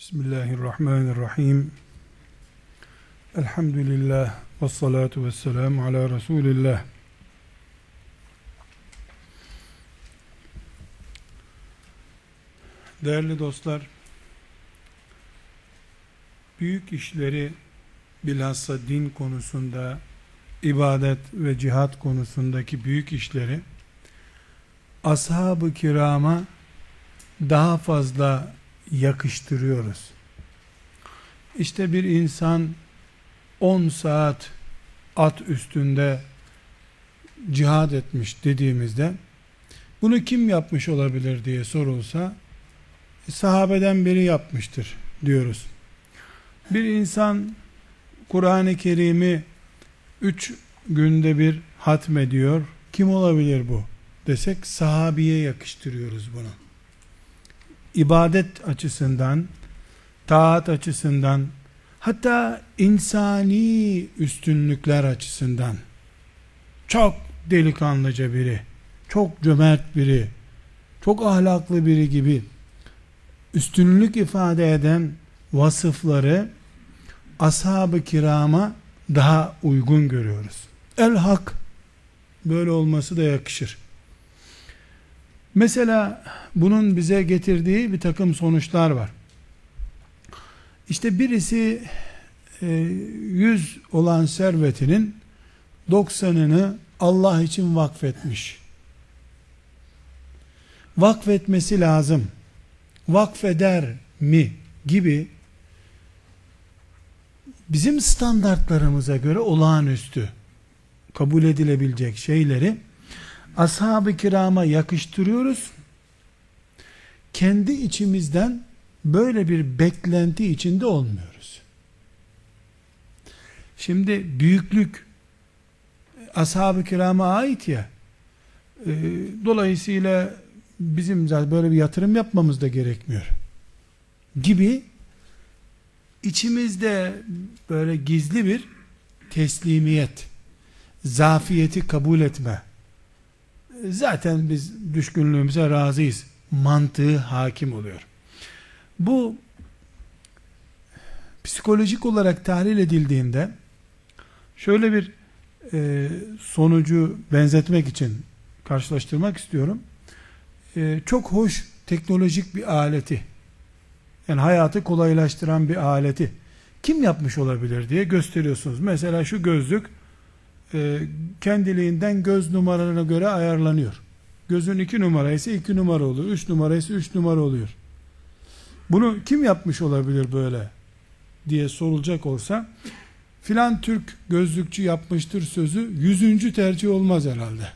Bismillahirrahmanirrahim. Elhamdülillah ve salatu ve selamu ala Resulillah. Değerli dostlar, büyük işleri bilhassa din konusunda, ibadet ve cihat konusundaki büyük işleri ashab-ı kirama daha fazla yakıştırıyoruz. İşte bir insan 10 saat at üstünde cihad etmiş dediğimizde bunu kim yapmış olabilir diye sorulsa sahabeden biri yapmıştır diyoruz. Bir insan Kur'an-ı Kerim'i üç günde bir hatmediyor. Kim olabilir bu? Desek sahabiye yakıştırıyoruz bunu. İbadet açısından, taat açısından, hatta insani üstünlükler açısından çok delikanlıca biri, çok cömert biri, çok ahlaklı biri gibi üstünlük ifade eden vasıfları ashab-ı kirama daha uygun görüyoruz. El hak böyle olması da yakışır. Mesela bunun bize getirdiği bir takım sonuçlar var. İşte birisi 100 e, olan servetinin 90'ını Allah için vakfetmiş. Vakfetmesi lazım. Vakfeder mi gibi bizim standartlarımıza göre olağanüstü kabul edilebilecek şeyleri ashab-ı kirama yakıştırıyoruz. Kendi içimizden böyle bir beklenti içinde olmuyoruz. Şimdi büyüklük ashab-ı kirama ait ya e, dolayısıyla bizim zaten böyle bir yatırım yapmamız da gerekmiyor gibi içimizde böyle gizli bir teslimiyet zafiyeti kabul etme zaten biz düşkünlüğümüze razıyız mantığı hakim oluyor bu psikolojik olarak tahlil edildiğinde şöyle bir e, sonucu benzetmek için karşılaştırmak istiyorum. E, çok hoş teknolojik bir aleti yani hayatı kolaylaştıran bir aleti kim yapmış olabilir diye gösteriyorsunuz. Mesela şu gözlük e, kendiliğinden göz numaralarına göre ayarlanıyor. Gözün iki numara iki numara oluyor. Üç numara üç numara oluyor. Bunu kim yapmış olabilir böyle diye sorulacak olsa filan Türk gözlükçü yapmıştır sözü yüzüncü tercih olmaz herhalde.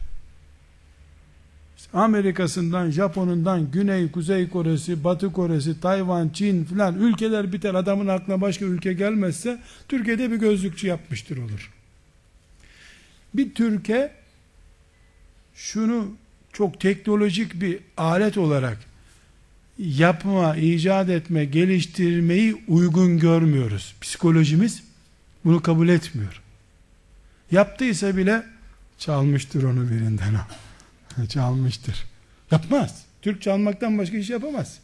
Amerika'sından, Japon'undan, Güney, Kuzey Kore'si, Batı Kore'si, Tayvan, Çin filan ülkeler biter adamın aklına başka ülke gelmezse Türkiye'de bir gözlükçü yapmıştır olur. Bir Türkiye şunu çok teknolojik bir alet olarak yapma, icat etme, geliştirmeyi uygun görmüyoruz. Psikolojimiz bunu kabul etmiyor. Yaptıysa bile çalmıştır onu birinden çalmıştır. Yapmaz. Türk çalmaktan başka iş yapamaz.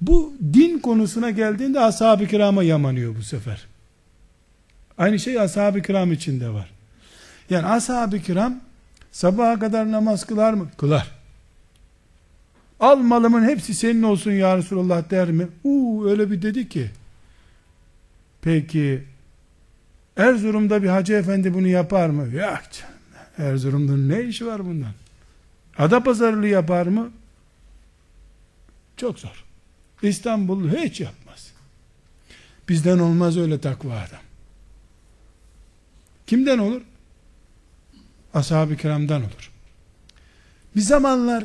Bu din konusuna geldiğinde ashab-ı kirama yamanıyor bu sefer. Aynı şey ashab-ı kiram içinde var. Yani ashab-ı kiram sabaha kadar namaz kılar mı? Kılar. Al malımın hepsi senin olsun ya Resulallah der mi? Uuu öyle bir dedi ki. Peki Erzurum'da bir hacı efendi bunu yapar mı? Canım. Erzurum'da ne işi var bundan? Adapazarılı yapar mı? Çok zor. İstanbul hiç yapmaz. Bizden olmaz öyle takva adam. Kimden olur? Ashab-ı kiramdan olur. Bir zamanlar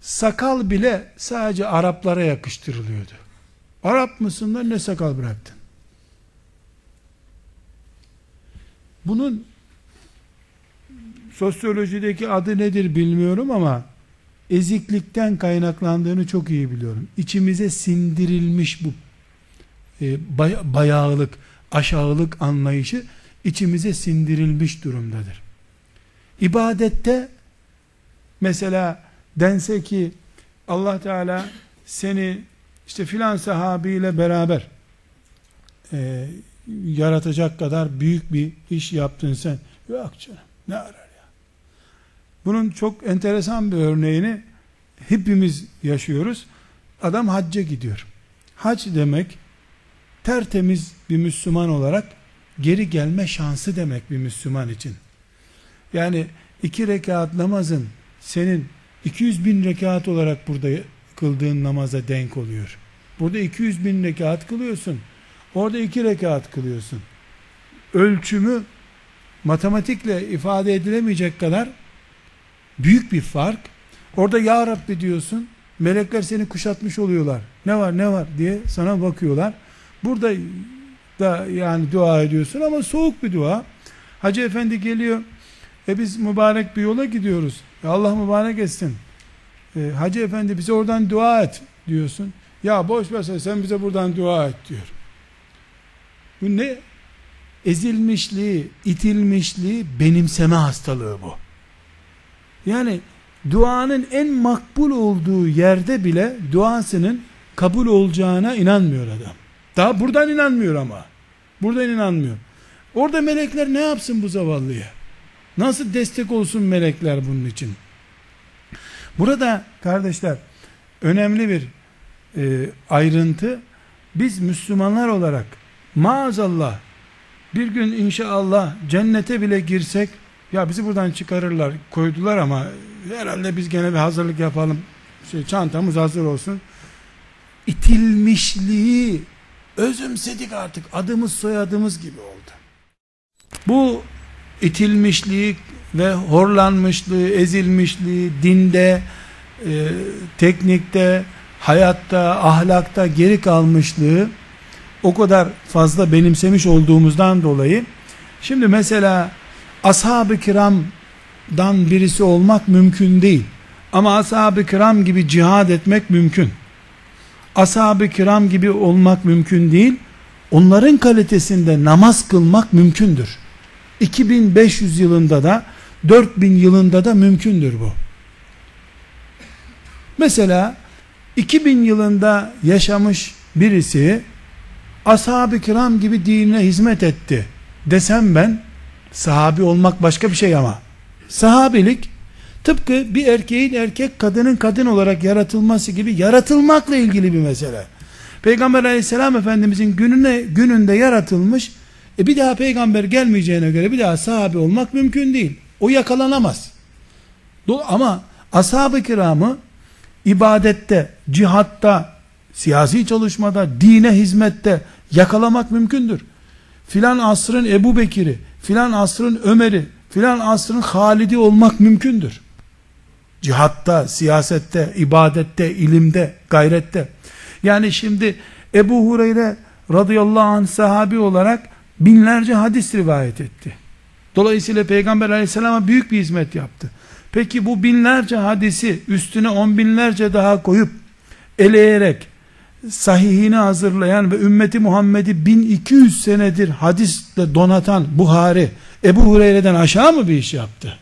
sakal bile sadece Araplara yakıştırılıyordu. Arap mısın da ne sakal bıraktın? Bunun sosyolojideki adı nedir bilmiyorum ama eziklikten kaynaklandığını çok iyi biliyorum. İçimize sindirilmiş bu e, bayağılık, aşağılık anlayışı içimize sindirilmiş durumdadır. İbadette mesela dense ki Allah Teala seni işte filan sahabiyle beraber e, yaratacak kadar büyük bir iş yaptın sen. Yok canım ne arar ya. Bunun çok enteresan bir örneğini hepimiz yaşıyoruz. Adam hacca gidiyor. Hac demek tertemiz bir Müslüman olarak geri gelme şansı demek bir Müslüman için. Yani iki rekat namazın senin 200 bin rekat olarak burada kıldığın namaza denk oluyor. Burada 200 bin rekat kılıyorsun. Orada iki rekat kılıyorsun. Ölçümü matematikle ifade edilemeyecek kadar büyük bir fark. Orada Ya Rabbi diyorsun. Melekler seni kuşatmış oluyorlar. Ne var ne var diye sana bakıyorlar. Burada da yani dua ediyorsun ama soğuk bir dua. Hacı efendi geliyor. E biz mübarek bir yola gidiyoruz. E Allah mübarek etsin. E, Hacı efendi bize oradan dua et diyorsun. Ya boş ver sen bize buradan dua et diyor. Bu ne? Ezilmişliği, itilmişliği, benimseme hastalığı bu. Yani duanın en makbul olduğu yerde bile duasının kabul olacağına inanmıyor adam. Daha buradan inanmıyor ama. Buradan inanmıyor. Orada melekler ne yapsın bu zavallıya? Nasıl destek olsun melekler bunun için? Burada kardeşler önemli bir e, ayrıntı. Biz Müslümanlar olarak maazallah bir gün inşallah cennete bile girsek ya bizi buradan çıkarırlar koydular ama herhalde biz gene bir hazırlık yapalım şey, çantamız hazır olsun itilmişliği özümsedik artık adımız soyadımız gibi oldu bu itilmişliği ve horlanmışlığı ezilmişliği dinde e, teknikte hayatta ahlakta geri kalmışlığı o kadar fazla benimsemiş olduğumuzdan dolayı. Şimdi mesela ashab-ı kiramdan birisi olmak mümkün değil. Ama ashab-ı kiram gibi cihad etmek mümkün. Ashab-ı kiram gibi olmak mümkün değil. Onların kalitesinde namaz kılmak mümkündür 2500 yılında da 4000 yılında da mümkündür bu. Mesela 2000 yılında yaşamış birisi ashab-ı kiram gibi dinine hizmet etti desem ben sahabi olmak başka bir şey ama. Sahabilik tıpkı bir erkeğin erkek kadının kadın olarak yaratılması gibi yaratılmakla ilgili bir mesele. Peygamber aleyhisselam efendimizin gününe, gününde yaratılmış e bir daha peygamber gelmeyeceğine göre bir daha sahabi olmak mümkün değil o yakalanamaz ama ashab-ı kiramı ibadette, cihatta, siyasi çalışmada, dine hizmette yakalamak mümkündür. Filan asrın Ebu Bekir'i, filan asrın Ömer'i, filan asrın Halid'i olmak mümkündür. Cihatta, siyasette, ibadette, ilimde, gayrette. Yani şimdi Ebu Hureyre radıyallahu anh sahabi olarak binlerce hadis rivayet etti. Dolayısıyla Peygamber aleyhisselama büyük bir hizmet yaptı. Peki bu binlerce hadisi üstüne on binlerce daha koyup eleyerek sahihini hazırlayan ve ümmeti Muhammed'i 1200 senedir hadisle donatan Buhari Ebu Hureyre'den aşağı mı bir iş yaptı?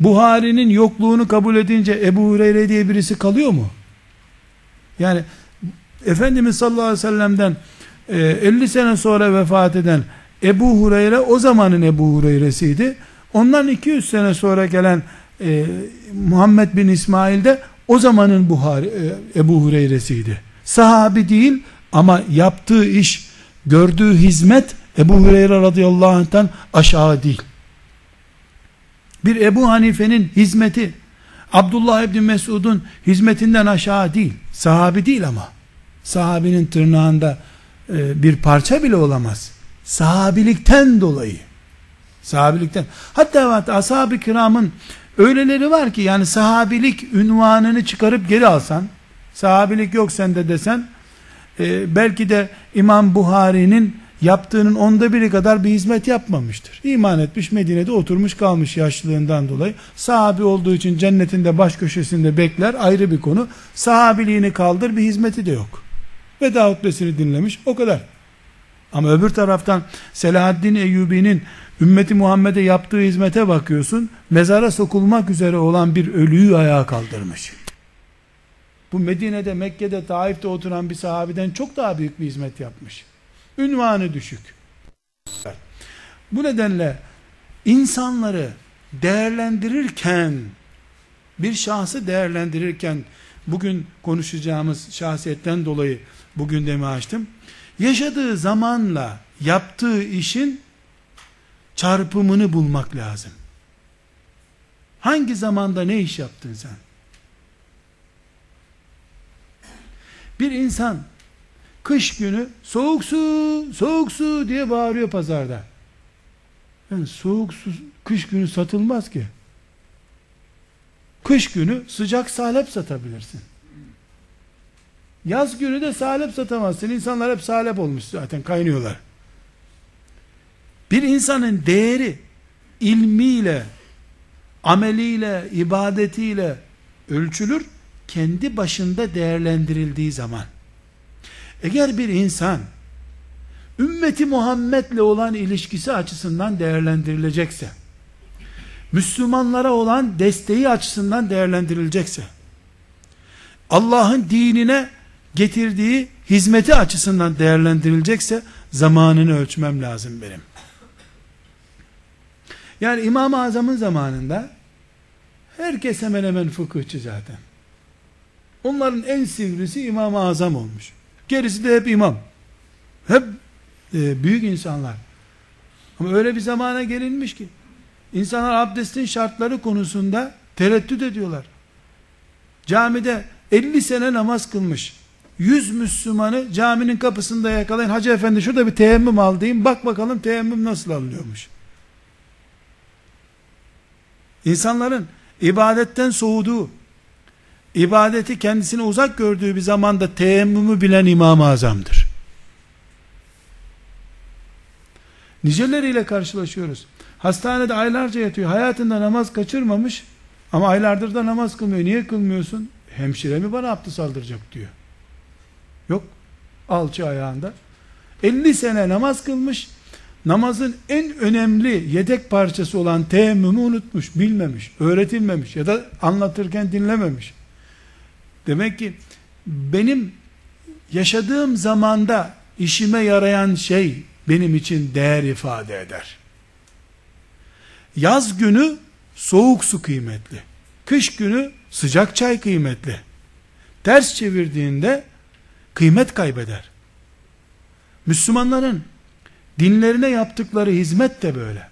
Buhari'nin yokluğunu kabul edince Ebu Hureyre diye birisi kalıyor mu? Yani Efendimiz sallallahu aleyhi ve sellem'den 50 e, sene sonra vefat eden Ebu Hureyre o zamanın Ebu Hureyre'siydi. Ondan 200 sene sonra gelen e, Muhammed bin İsmail de o zamanın Buhari, e, Ebu Hureyre'siydi. Sahabi değil ama yaptığı iş, gördüğü hizmet Ebu Hureyre radıyallahu anh'tan aşağı değil. Bir Ebu Hanife'nin hizmeti Abdullah İbni Mesud'un hizmetinden aşağı değil. Sahabi değil ama. Sahabinin tırnağında e, bir parça bile olamaz. Sahabilikten dolayı. Sahabilikten. Hatta hatta ashab-ı kiramın öyleleri var ki yani sahabilik ünvanını çıkarıp geri alsan, sahabilik yok sende desen, e, belki de İmam Buhari'nin yaptığının onda biri kadar bir hizmet yapmamıştır. İman etmiş Medine'de oturmuş kalmış yaşlılığından dolayı. Sahabi olduğu için cennetinde baş köşesinde bekler ayrı bir konu. Sahabiliğini kaldır bir hizmeti de yok. Veda hutbesini dinlemiş o kadar. Ama öbür taraftan Selahaddin Eyyubi'nin ümmeti Muhammed'e yaptığı hizmete bakıyorsun. Mezara sokulmak üzere olan bir ölüyü ayağa kaldırmış. bu Medine'de, Mekke'de, Taif'te oturan bir sahabeden çok daha büyük bir hizmet yapmış. Ünvanı düşük. Bu nedenle insanları değerlendirirken bir şahsı değerlendirirken bugün konuşacağımız şahsiyetten dolayı bu gündemi açtım. Yaşadığı zamanla yaptığı işin çarpımını bulmak lazım. Hangi zamanda ne iş yaptın sen? Bir insan kış günü soğuk su, soğuk su diye bağırıyor pazarda. Yani soğuk su kış günü satılmaz ki. Kış günü sıcak salep satabilirsin. Yaz günü de salep satamazsın. İnsanlar hep salep olmuş zaten kaynıyorlar. Bir insanın değeri ilmiyle, ameliyle, ibadetiyle ölçülür. Kendi başında değerlendirildiği zaman. Eğer bir insan ümmeti Muhammed'le olan ilişkisi açısından değerlendirilecekse, Müslümanlara olan desteği açısından değerlendirilecekse, Allah'ın dinine getirdiği hizmeti açısından değerlendirilecekse, zamanını ölçmem lazım benim. Yani İmam-ı Azam'ın zamanında herkes hemen hemen fıkıhçı zaten. Onların en sivrisi İmam-ı Azam olmuş. Gerisi de hep imam. Hep e, büyük insanlar. Ama öyle bir zamana gelinmiş ki insanlar abdestin şartları konusunda tereddüt ediyorlar. Camide 50 sene namaz kılmış 100 Müslümanı caminin kapısında yakalayın. Hacı efendi şurada bir teyemmüm al. Bak bakalım teyemmüm nasıl alınıyormuş. İnsanların ibadetten soğuduğu, ibadeti kendisine uzak gördüğü bir zamanda teyemmümü bilen İmam-ı Azam'dır. Niceleriyle karşılaşıyoruz. Hastanede aylarca yatıyor. Hayatında namaz kaçırmamış ama aylardır da namaz kılmıyor. Niye kılmıyorsun? Hemşire mi bana abdest aldıracak diyor. Yok. Alçı ayağında. 50 sene namaz kılmış. Namazın en önemli yedek parçası olan teyemmümü unutmuş, bilmemiş, öğretilmemiş ya da anlatırken dinlememiş. Demek ki benim yaşadığım zamanda işime yarayan şey benim için değer ifade eder. Yaz günü soğuk su kıymetli. Kış günü sıcak çay kıymetli. Ters çevirdiğinde kıymet kaybeder. Müslümanların dinlerine yaptıkları hizmet de böyle.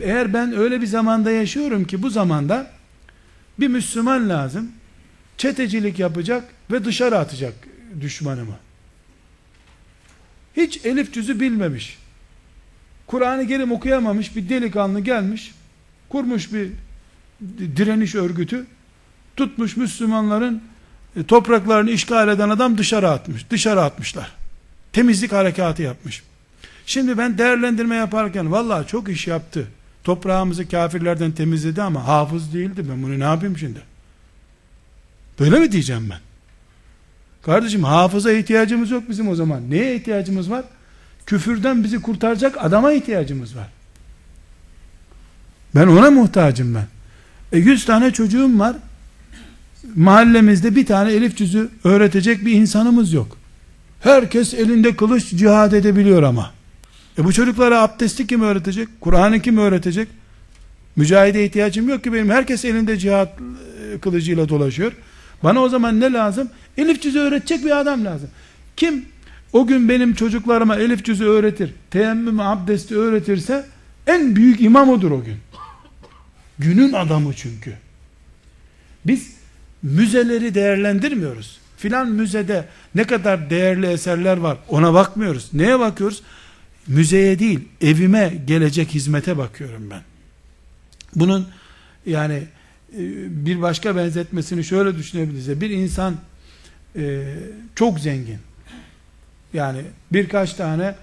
Eğer ben öyle bir zamanda yaşıyorum ki bu zamanda bir Müslüman lazım çetecilik yapacak ve dışarı atacak düşmanımı. Hiç elif cüzü bilmemiş. Kur'an-ı Kerim okuyamamış bir delikanlı gelmiş. Kurmuş bir direniş örgütü. Tutmuş Müslümanların topraklarını işgal eden adam dışarı atmış. Dışarı atmışlar. Temizlik harekatı yapmış. Şimdi ben değerlendirme yaparken vallahi çok iş yaptı. Toprağımızı kafirlerden temizledi ama hafız değildi. Ben bunu ne yapayım şimdi? Böyle mi diyeceğim ben? Kardeşim hafıza ihtiyacımız yok bizim o zaman. Neye ihtiyacımız var? Küfürden bizi kurtaracak adama ihtiyacımız var. Ben ona muhtacım ben. E yüz tane çocuğum var. Mahallemizde bir tane elif cüzü öğretecek bir insanımız yok. Herkes elinde kılıç cihad edebiliyor ama. E bu çocuklara abdesti kim öğretecek? Kur'an'ı kim öğretecek? Mücahide ihtiyacım yok ki benim. Herkes elinde cihat e, kılıcıyla dolaşıyor. Bana o zaman ne lazım? Elif cüzü öğretecek bir adam lazım. Kim o gün benim çocuklarıma elif cüzü öğretir, teyemmüm abdesti öğretirse en büyük imam odur o gün. Günün adamı çünkü. Biz müzeleri değerlendirmiyoruz. Filan müzede ne kadar değerli eserler var ona bakmıyoruz. Neye bakıyoruz? Müzeye değil, evime gelecek hizmete bakıyorum ben. Bunun yani e, bir başka benzetmesini şöyle düşünebiliriz. Bir insan e, çok zengin. Yani birkaç tane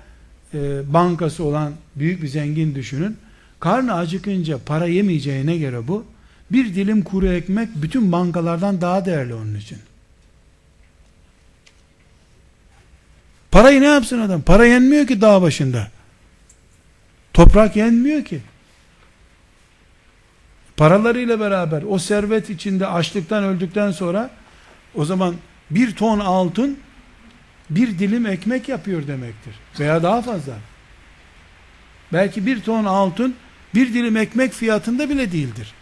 e, bankası olan büyük bir zengin düşünün. Karnı acıkınca para yemeyeceğine göre bu bir dilim kuru ekmek bütün bankalardan daha değerli onun için. Parayı ne yapsın adam? Para yenmiyor ki dağ başında. Toprak yenmiyor ki. paralarıyla beraber o servet içinde açlıktan öldükten sonra o zaman bir ton altın bir dilim ekmek yapıyor demektir. Veya daha fazla. Belki bir ton altın bir dilim ekmek fiyatında bile değildir.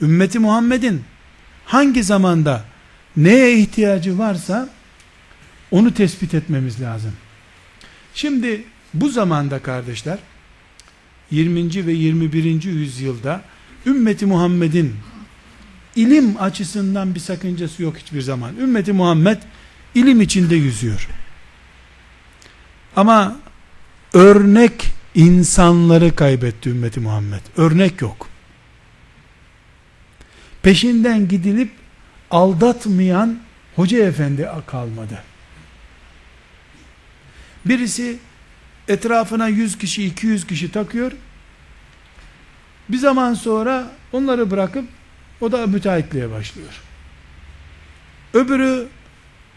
Ümmeti Muhammed'in hangi zamanda neye ihtiyacı varsa onu tespit etmemiz lazım. Şimdi bu zamanda kardeşler 20. ve 21. yüzyılda ümmeti Muhammed'in ilim açısından bir sakıncası yok hiçbir zaman. Ümmeti Muhammed ilim içinde yüzüyor. Ama örnek insanları kaybetti ümmeti Muhammed. Örnek yok. Peşinden gidilip aldatmayan hoca efendi kalmadı. Birisi etrafına 100 kişi 200 kişi takıyor. Bir zaman sonra onları bırakıp o da müteahhitliğe başlıyor. Öbürü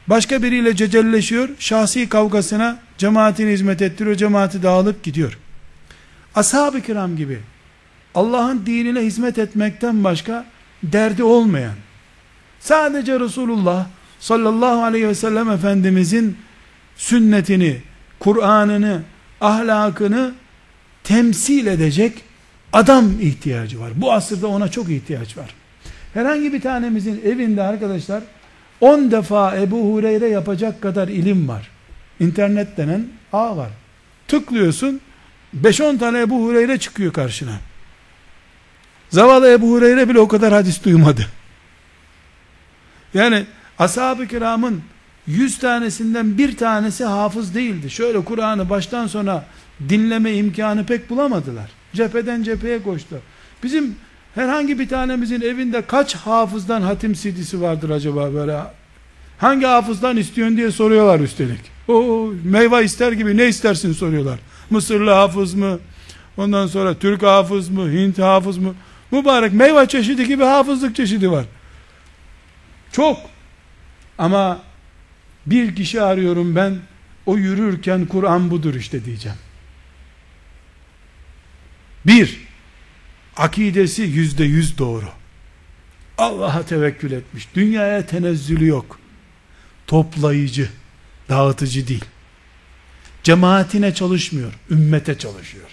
başka biriyle cecelleşiyor. Şahsi kavgasına cemaatine hizmet ettiriyor. Cemaati dağılıp gidiyor. Ashab-ı kiram gibi Allah'ın dinine hizmet etmekten başka derdi olmayan sadece Resulullah sallallahu aleyhi ve sellem Efendimizin sünnetini, Kur'an'ını, ahlakını temsil edecek adam ihtiyacı var. Bu asırda ona çok ihtiyaç var. Herhangi bir tanemizin evinde arkadaşlar 10 defa Ebu Hureyre yapacak kadar ilim var. İnternet denen ağ var. Tıklıyorsun 5-10 tane Ebu Hureyre çıkıyor karşına. Zavallı Ebu Hureyre bile o kadar hadis duymadı. Yani ashab-ı kiramın 100 tanesinden bir tanesi hafız değildi. Şöyle Kur'an'ı baştan sona dinleme imkanı pek bulamadılar. Cepheden cepheye koştu. Bizim herhangi bir tanemizin evinde kaç hafızdan hatim CD'si vardır acaba böyle? Hangi hafızdan istiyorsun diye soruyorlar üstelik. O meyve ister gibi ne istersin soruyorlar. Mısırlı hafız mı? Ondan sonra Türk hafız mı? Hint hafız mı? Mübarek meyve çeşidi gibi hafızlık çeşidi var. Çok. Ama bir kişi arıyorum ben o yürürken Kur'an budur işte diyeceğim. Bir, akidesi yüzde yüz doğru. Allah'a tevekkül etmiş. Dünyaya tenezzülü yok. Toplayıcı, dağıtıcı değil. Cemaatine çalışmıyor, ümmete çalışıyor.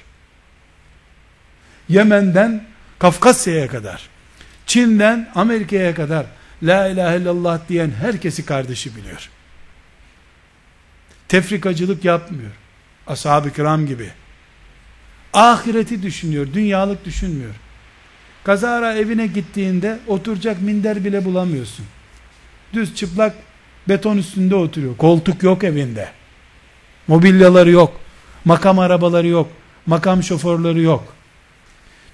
Yemen'den Kafkasya'ya kadar, Çin'den Amerika'ya kadar La ilahe illallah diyen herkesi kardeşi biliyor. Tefrikacılık yapmıyor. Ashab-ı kiram gibi. Ahireti düşünüyor, dünyalık düşünmüyor. Kazara evine gittiğinde oturacak minder bile bulamıyorsun. Düz çıplak beton üstünde oturuyor. Koltuk yok evinde. Mobilyaları yok. Makam arabaları yok. Makam şoförleri yok.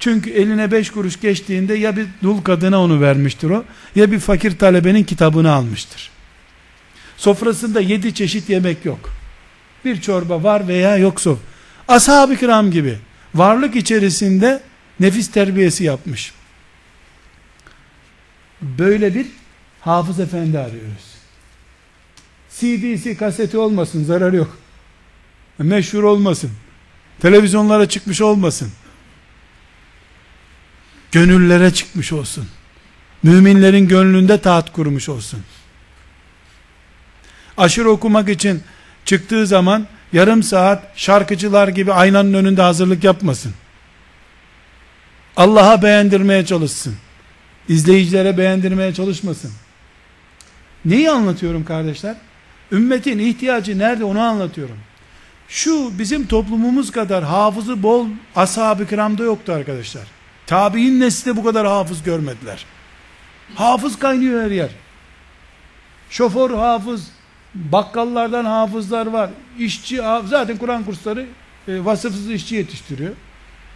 Çünkü eline beş kuruş geçtiğinde ya bir dul kadına onu vermiştir o, ya bir fakir talebenin kitabını almıştır. Sofrasında yedi çeşit yemek yok. Bir çorba var veya yoksa. Ashab-ı kiram gibi varlık içerisinde nefis terbiyesi yapmış. Böyle bir hafız efendi arıyoruz. CD'si kaseti olmasın zarar yok. Meşhur olmasın. Televizyonlara çıkmış olmasın. Gönüllere çıkmış olsun. Müminlerin gönlünde taht kurmuş olsun. Aşırı okumak için çıktığı zaman yarım saat şarkıcılar gibi aynanın önünde hazırlık yapmasın. Allah'a beğendirmeye çalışsın. İzleyicilere beğendirmeye çalışmasın. Neyi anlatıyorum kardeşler? Ümmetin ihtiyacı nerede onu anlatıyorum. Şu bizim toplumumuz kadar hafızı bol ashab-ı kiramda yoktu arkadaşlar. Tabi'in nesli bu kadar hafız görmediler. Hafız kaynıyor her yer. Şoför hafız, bakkallardan hafızlar var. İşçi, zaten Kur'an kursları e, vasıfsız işçi yetiştiriyor.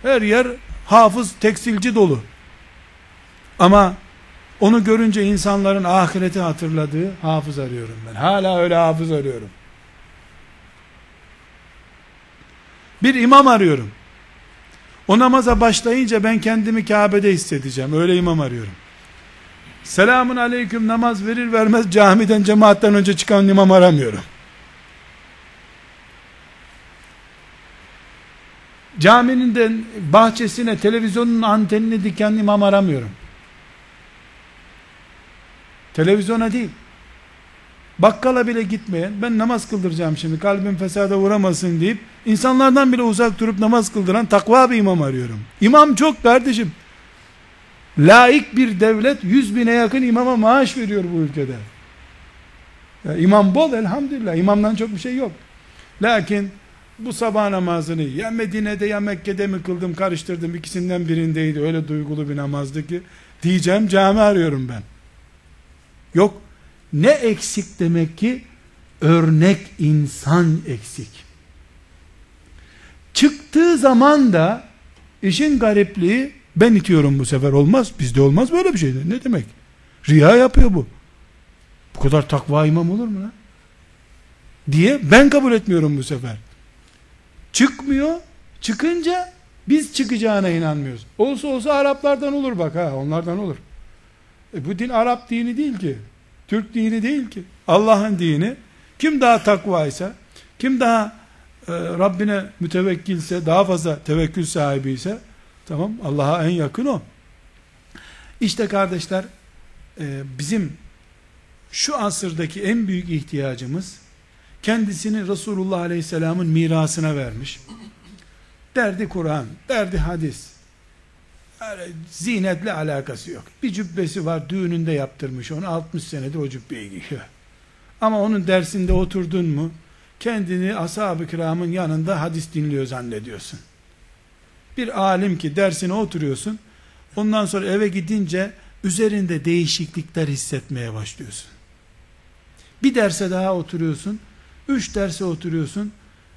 Her yer hafız, tekstilci dolu. Ama onu görünce insanların ahireti hatırladığı hafız arıyorum ben. Hala öyle hafız arıyorum. Bir imam arıyorum. O namaza başlayınca ben kendimi Kabe'de hissedeceğim. Öyle imam arıyorum. Selamun aleyküm namaz verir vermez camiden cemaatten önce çıkan imam aramıyorum. caminin de bahçesine televizyonun antenini diken imam aramıyorum. Televizyona değil. Bakkala bile gitmeyen, ben namaz kıldıracağım şimdi, kalbim fesada uğramasın deyip, insanlardan bile uzak durup namaz kıldıran takva bir imam arıyorum. İmam çok kardeşim. Laik bir devlet, yüz bine yakın imama maaş veriyor bu ülkede. Ya imam bol elhamdülillah, imamdan çok bir şey yok. Lakin, bu sabah namazını ya Medine'de ya Mekke'de mi kıldım karıştırdım ikisinden birindeydi öyle duygulu bir namazdı ki diyeceğim cami arıyorum ben yok ne eksik demek ki örnek insan eksik çıktığı zaman da işin garipliği ben itiyorum bu sefer olmaz bizde olmaz böyle bir şey ne demek riya yapıyor bu bu kadar takva imam olur mu lan diye ben kabul etmiyorum bu sefer Çıkmıyor. Çıkınca biz çıkacağına inanmıyoruz. Olsa olsa Araplardan olur bak ha onlardan olur. E bu din Arap dini değil ki. Türk dini değil ki. Allah'ın dini. Kim daha takvaysa, kim daha e, Rabbine mütevekkilse, daha fazla tevekkül sahibi ise, tamam Allah'a en yakın o. İşte kardeşler, e, bizim şu asırdaki en büyük ihtiyacımız, kendisini Resulullah Aleyhisselam'ın mirasına vermiş. Derdi Kur'an, derdi hadis. Yani zinetle alakası yok. Bir cübbesi var, düğününde yaptırmış onu, 60 senedir o cübbeyi giyiyor. Ama onun dersinde oturdun mu, kendini ashab-ı kiramın yanında hadis dinliyor zannediyorsun. Bir alim ki dersine oturuyorsun, ondan sonra eve gidince üzerinde değişiklikler hissetmeye başlıyorsun. Bir derse daha oturuyorsun, Üç derse oturuyorsun.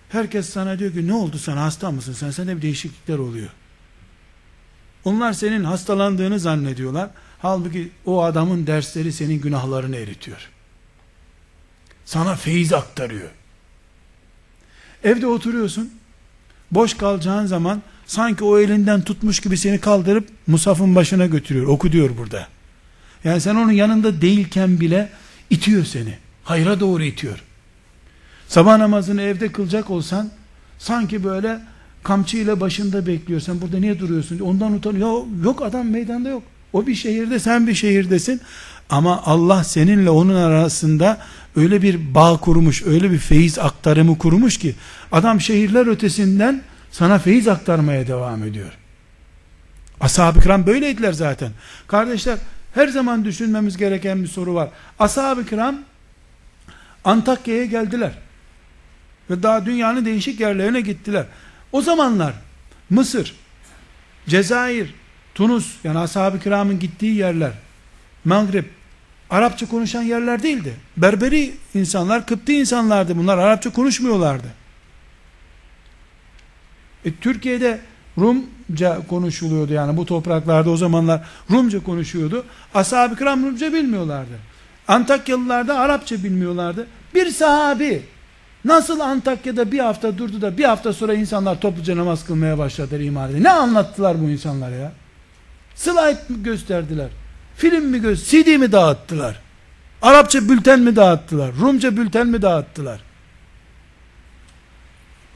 Herkes sana diyor ki ne oldu sana hasta mısın sen? Sende bir değişiklikler oluyor. Onlar senin hastalandığını zannediyorlar. Halbuki o adamın dersleri senin günahlarını eritiyor. Sana feyiz aktarıyor. Evde oturuyorsun. Boş kalacağın zaman sanki o elinden tutmuş gibi seni kaldırıp musafın başına götürüyor. Oku diyor burada. Yani sen onun yanında değilken bile itiyor seni. Hayra doğru itiyor. Sabah namazını evde kılacak olsan sanki böyle kamçı ile başında bekliyor. Sen burada niye duruyorsun? Ondan utanıyor. Ya yok adam meydanda yok. O bir şehirde sen bir şehirdesin. Ama Allah seninle onun arasında öyle bir bağ kurmuş, öyle bir feyiz aktarımı kurmuş ki adam şehirler ötesinden sana feyiz aktarmaya devam ediyor. Ashab-ı kiram böyleydiler zaten. Kardeşler her zaman düşünmemiz gereken bir soru var. Ashab-ı kiram Antakya'ya geldiler. Ve daha dünyanın değişik yerlerine gittiler. O zamanlar Mısır, Cezayir, Tunus yani ashab-ı kiramın gittiği yerler, Maghrib, Arapça konuşan yerler değildi. Berberi insanlar, Kıpti insanlardı. Bunlar Arapça konuşmuyorlardı. E, Türkiye'de Rumca konuşuluyordu yani bu topraklarda o zamanlar Rumca konuşuyordu. Ashab-ı kiram Rumca bilmiyorlardı. Antakyalılar da Arapça bilmiyorlardı. Bir sahabi Nasıl Antakya'da bir hafta durdu da bir hafta sonra insanlar topluca namaz kılmaya başladılar iman edin. Ne anlattılar bu insanlara ya? Slide mi gösterdiler? Film mi gösterdiler? CD mi dağıttılar? Arapça bülten mi dağıttılar? Rumca bülten mi dağıttılar?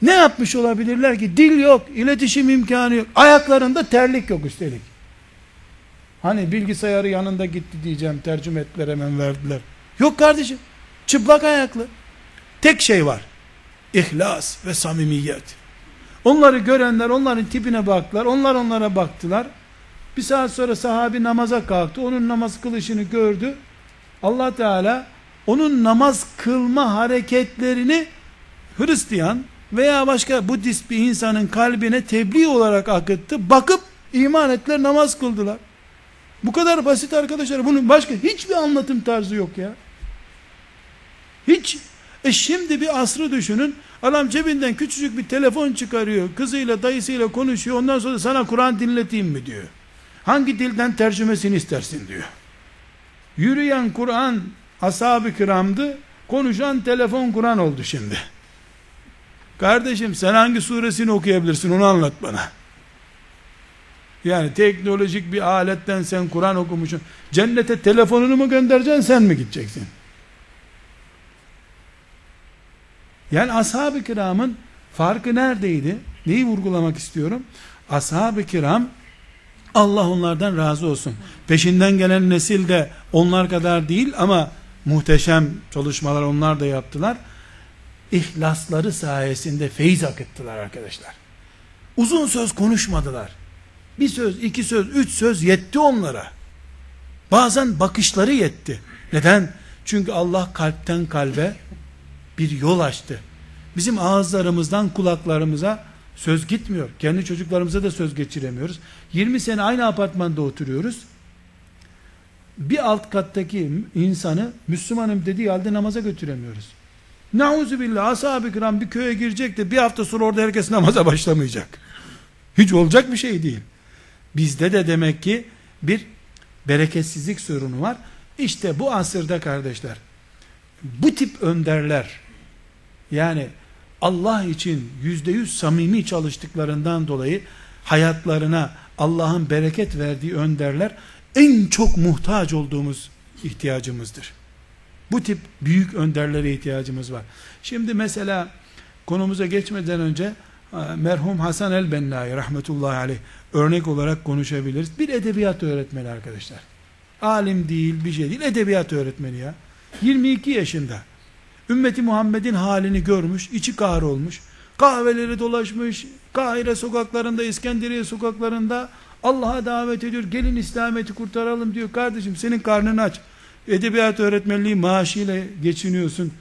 Ne yapmış olabilirler ki? Dil yok, iletişim imkanı yok. Ayaklarında terlik yok üstelik. Hani bilgisayarı yanında gitti diyeceğim tercüme ettiler hemen verdiler. Yok kardeşim. Çıplak ayaklı. Tek şey var. İhlas ve samimiyet. Onları görenler onların tipine baktılar. Onlar onlara baktılar. Bir saat sonra sahabi namaza kalktı. Onun namaz kılışını gördü. Allah Teala onun namaz kılma hareketlerini Hristiyan veya başka Budist bir insanın kalbine tebliğ olarak akıttı. Bakıp iman ettiler namaz kıldılar. Bu kadar basit arkadaşlar. Bunun başka hiçbir anlatım tarzı yok ya. Hiç e şimdi bir asrı düşünün. Adam cebinden küçücük bir telefon çıkarıyor. Kızıyla dayısıyla konuşuyor. Ondan sonra sana Kur'an dinleteyim mi diyor. Hangi dilden tercümesini istersin diyor. Yürüyen Kur'an ashab-ı kiramdı. Konuşan telefon Kur'an oldu şimdi. Kardeşim sen hangi suresini okuyabilirsin onu anlat bana. Yani teknolojik bir aletten sen Kur'an okumuşsun. Cennete telefonunu mu göndereceksin sen mi gideceksin? Yani ashab-ı kiramın farkı neredeydi? Neyi vurgulamak istiyorum? Ashab-ı kiram Allah onlardan razı olsun. Peşinden gelen nesil de onlar kadar değil ama muhteşem çalışmalar onlar da yaptılar. İhlasları sayesinde feyiz akıttılar arkadaşlar. Uzun söz konuşmadılar. Bir söz, iki söz, üç söz yetti onlara. Bazen bakışları yetti. Neden? Çünkü Allah kalpten kalbe bir yol açtı. Bizim ağızlarımızdan kulaklarımıza söz gitmiyor. Kendi çocuklarımıza da söz geçiremiyoruz. 20 sene aynı apartmanda oturuyoruz. Bir alt kattaki insanı Müslümanım dediği halde namaza götüremiyoruz. Nauzu billah ashab-ı kiram bir köye girecek de bir hafta sonra orada herkes namaza başlamayacak. Hiç olacak bir şey değil. Bizde de demek ki bir bereketsizlik sorunu var. İşte bu asırda kardeşler bu tip önderler yani Allah için yüzde yüz samimi çalıştıklarından dolayı hayatlarına Allah'ın bereket verdiği önderler en çok muhtaç olduğumuz ihtiyacımızdır. Bu tip büyük önderlere ihtiyacımız var. Şimdi mesela konumuza geçmeden önce e, merhum Hasan el-Bennai rahmetullahi aleyh örnek olarak konuşabiliriz. Bir edebiyat öğretmeni arkadaşlar. Alim değil, bir şey değil. Edebiyat öğretmeni ya. 22 yaşında. Ümmeti Muhammed'in halini görmüş, içi kahrolmuş. Kahveleri dolaşmış, Kahire sokaklarında, İskenderiye sokaklarında Allah'a davet ediyor. Gelin İslamiyet'i kurtaralım diyor. Kardeşim senin karnını aç. Edebiyat öğretmenliği maaşıyla geçiniyorsun.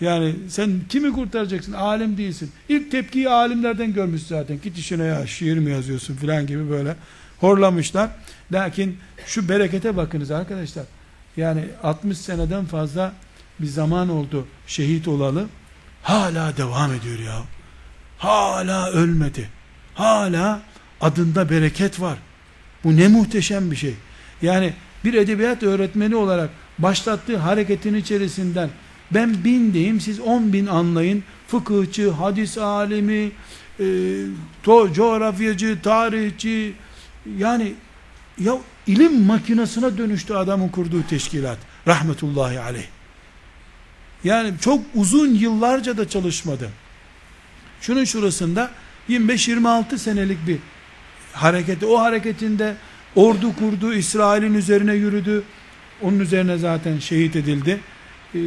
Yani sen kimi kurtaracaksın? Alim değilsin. İlk tepkiyi alimlerden görmüş zaten. Git işine ya şiir mi yazıyorsun filan gibi böyle horlamışlar. Lakin şu berekete bakınız arkadaşlar. Yani 60 seneden fazla bir zaman oldu şehit olalı. Hala devam ediyor ya. Hala ölmedi. Hala adında bereket var. Bu ne muhteşem bir şey. Yani bir edebiyat öğretmeni olarak başlattığı hareketin içerisinden ben bin diyeyim siz on bin anlayın. Fıkıhçı, hadis alimi, e, to, coğrafyacı, tarihçi yani ya ilim makinesine dönüştü adamın kurduğu teşkilat. Rahmetullahi aleyh. Yani çok uzun yıllarca da çalışmadı. Şunun şurasında 25-26 senelik bir hareketi. O hareketinde ordu kurdu, İsrail'in üzerine yürüdü. Onun üzerine zaten şehit edildi. E,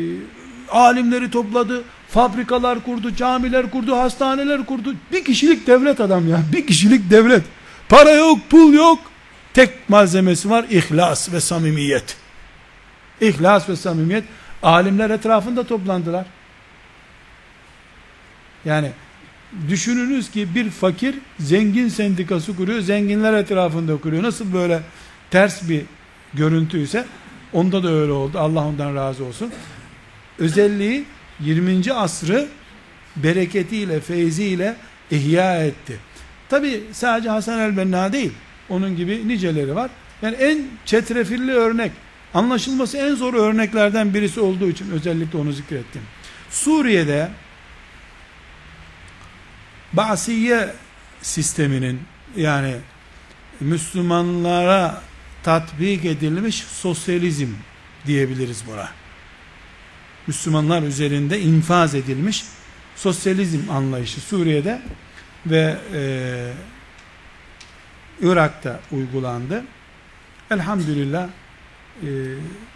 alimleri topladı, fabrikalar kurdu, camiler kurdu, hastaneler kurdu. Bir kişilik devlet adam ya. Bir kişilik devlet. Para yok, pul yok. Tek malzemesi var ihlas ve samimiyet. İhlas ve samimiyet. Alimler etrafında toplandılar. Yani düşününüz ki bir fakir zengin sendikası kuruyor, zenginler etrafında kuruyor. Nasıl böyle ters bir görüntüyse onda da öyle oldu. Allah ondan razı olsun. Özelliği 20. asrı bereketiyle, feyziyle ihya etti. Tabi sadece Hasan el-Benna değil. Onun gibi niceleri var. Yani en çetrefilli örnek, anlaşılması en zor örneklerden birisi olduğu için özellikle onu zikrettim. Suriye'de Ba'siye sisteminin yani Müslümanlara tatbik edilmiş sosyalizm diyebiliriz buna. Müslümanlar üzerinde infaz edilmiş sosyalizm anlayışı Suriye'de ve e, Irak'ta uygulandı. Elhamdülillah e,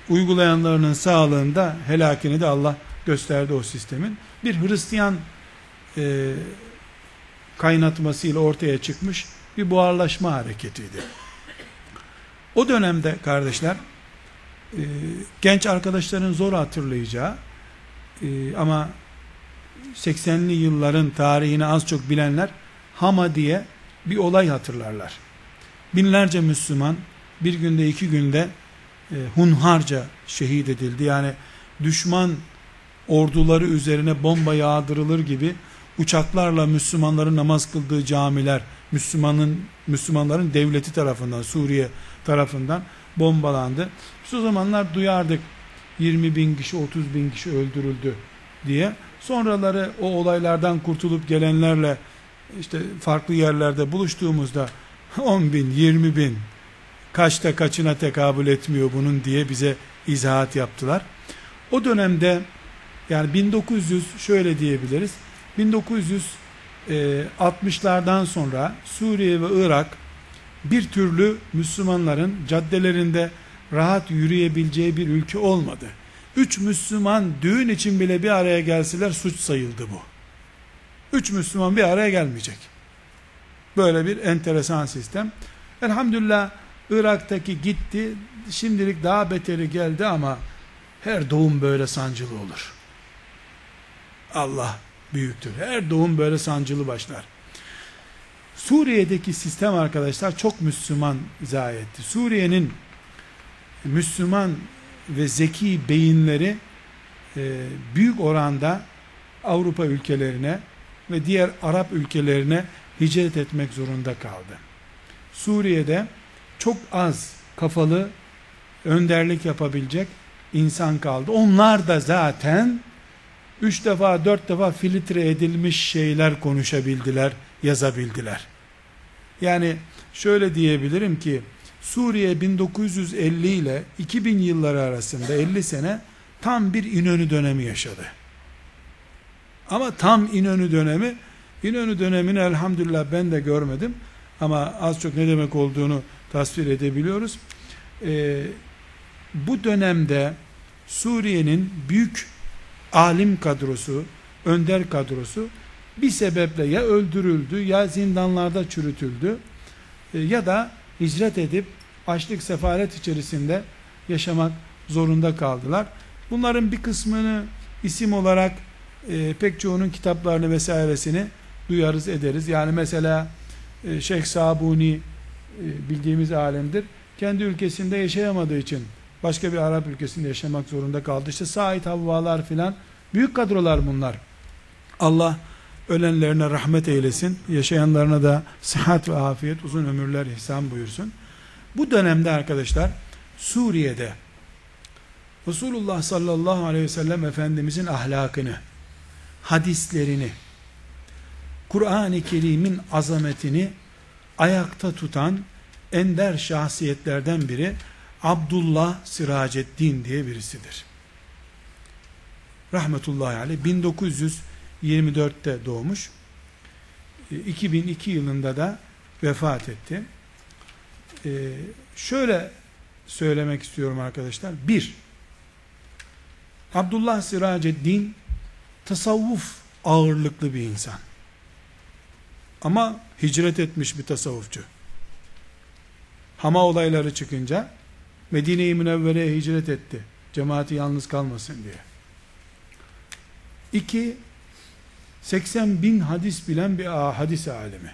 uygulayanlarının sağlığında helakini de Allah gösterdi o sistemin. Bir Hristiyan e, kaynatmasıyla ortaya çıkmış bir buharlaşma hareketiydi. O dönemde kardeşler e, genç arkadaşların zor hatırlayacağı e, ama 80'li yılların tarihini az çok bilenler Hama diye bir olay hatırlarlar. Binlerce Müslüman bir günde iki günde e, hunharca şehit edildi. Yani düşman orduları üzerine bomba yağdırılır gibi uçaklarla Müslümanların namaz kıldığı camiler Müslümanın Müslümanların devleti tarafından Suriye tarafından bombalandı. Biz o zamanlar duyardık 20 bin kişi 30 bin kişi öldürüldü diye. Sonraları o olaylardan kurtulup gelenlerle işte farklı yerlerde buluştuğumuzda 10 bin 20 bin kaçta kaçına tekabül etmiyor bunun diye bize izahat yaptılar. O dönemde yani 1900 şöyle diyebiliriz 1900 e, 60'lardan sonra Suriye ve Irak bir türlü Müslümanların caddelerinde rahat yürüyebileceği bir ülke olmadı. Üç Müslüman düğün için bile bir araya gelseler suç sayıldı bu. Üç Müslüman bir araya gelmeyecek. Böyle bir enteresan sistem. Elhamdülillah Irak'taki gitti. Şimdilik daha beteri geldi ama her doğum böyle sancılı olur. Allah büyüktür. Her doğum böyle sancılı başlar. Suriye'deki sistem arkadaşlar çok Müslüman izah etti. Suriye'nin Müslüman ve zeki beyinleri e, büyük oranda Avrupa ülkelerine ve diğer Arap ülkelerine hicret etmek zorunda kaldı. Suriye'de çok az kafalı önderlik yapabilecek insan kaldı. Onlar da zaten üç defa dört defa filtre edilmiş şeyler konuşabildiler, yazabildiler. Yani şöyle diyebilirim ki Suriye 1950 ile 2000 yılları arasında 50 sene tam bir İnönü dönemi yaşadı. Ama tam İnönü dönemi, İnönü dönemini elhamdülillah ben de görmedim. Ama az çok ne demek olduğunu tasvir edebiliyoruz. Ee, bu dönemde Suriye'nin büyük alim kadrosu, önder kadrosu bir sebeple ya öldürüldü ya zindanlarda çürütüldü e, ya da hicret edip açlık sefaret içerisinde yaşamak zorunda kaldılar. Bunların bir kısmını isim olarak e, pek çoğunun kitaplarını vesairesini duyarız ederiz. Yani mesela e, Şeyh Sabuni e, bildiğimiz alemdir. Kendi ülkesinde yaşayamadığı için başka bir Arap ülkesinde yaşamak zorunda kaldı. İşte Said Havvalar filan büyük kadrolar bunlar. Allah ölenlerine rahmet eylesin. Yaşayanlarına da sıhhat ve afiyet, uzun ömürler ihsan buyursun. Bu dönemde arkadaşlar Suriye'de Resulullah sallallahu aleyhi ve sellem Efendimizin ahlakını, hadislerini, Kur'an-ı Kerim'in azametini ayakta tutan ender şahsiyetlerden biri Abdullah Siraceddin diye birisidir. Rahmetullahi aleyh 1924'te doğmuş. 2002 e, yılında da vefat etti. Ee, şöyle söylemek istiyorum arkadaşlar. Bir, Abdullah Siraceddin tasavvuf ağırlıklı bir insan. Ama hicret etmiş bir tasavvufçu. Hama olayları çıkınca Medine-i Münevvere'ye hicret etti. Cemaati yalnız kalmasın diye. İki, 80 bin hadis bilen bir hadis alemi.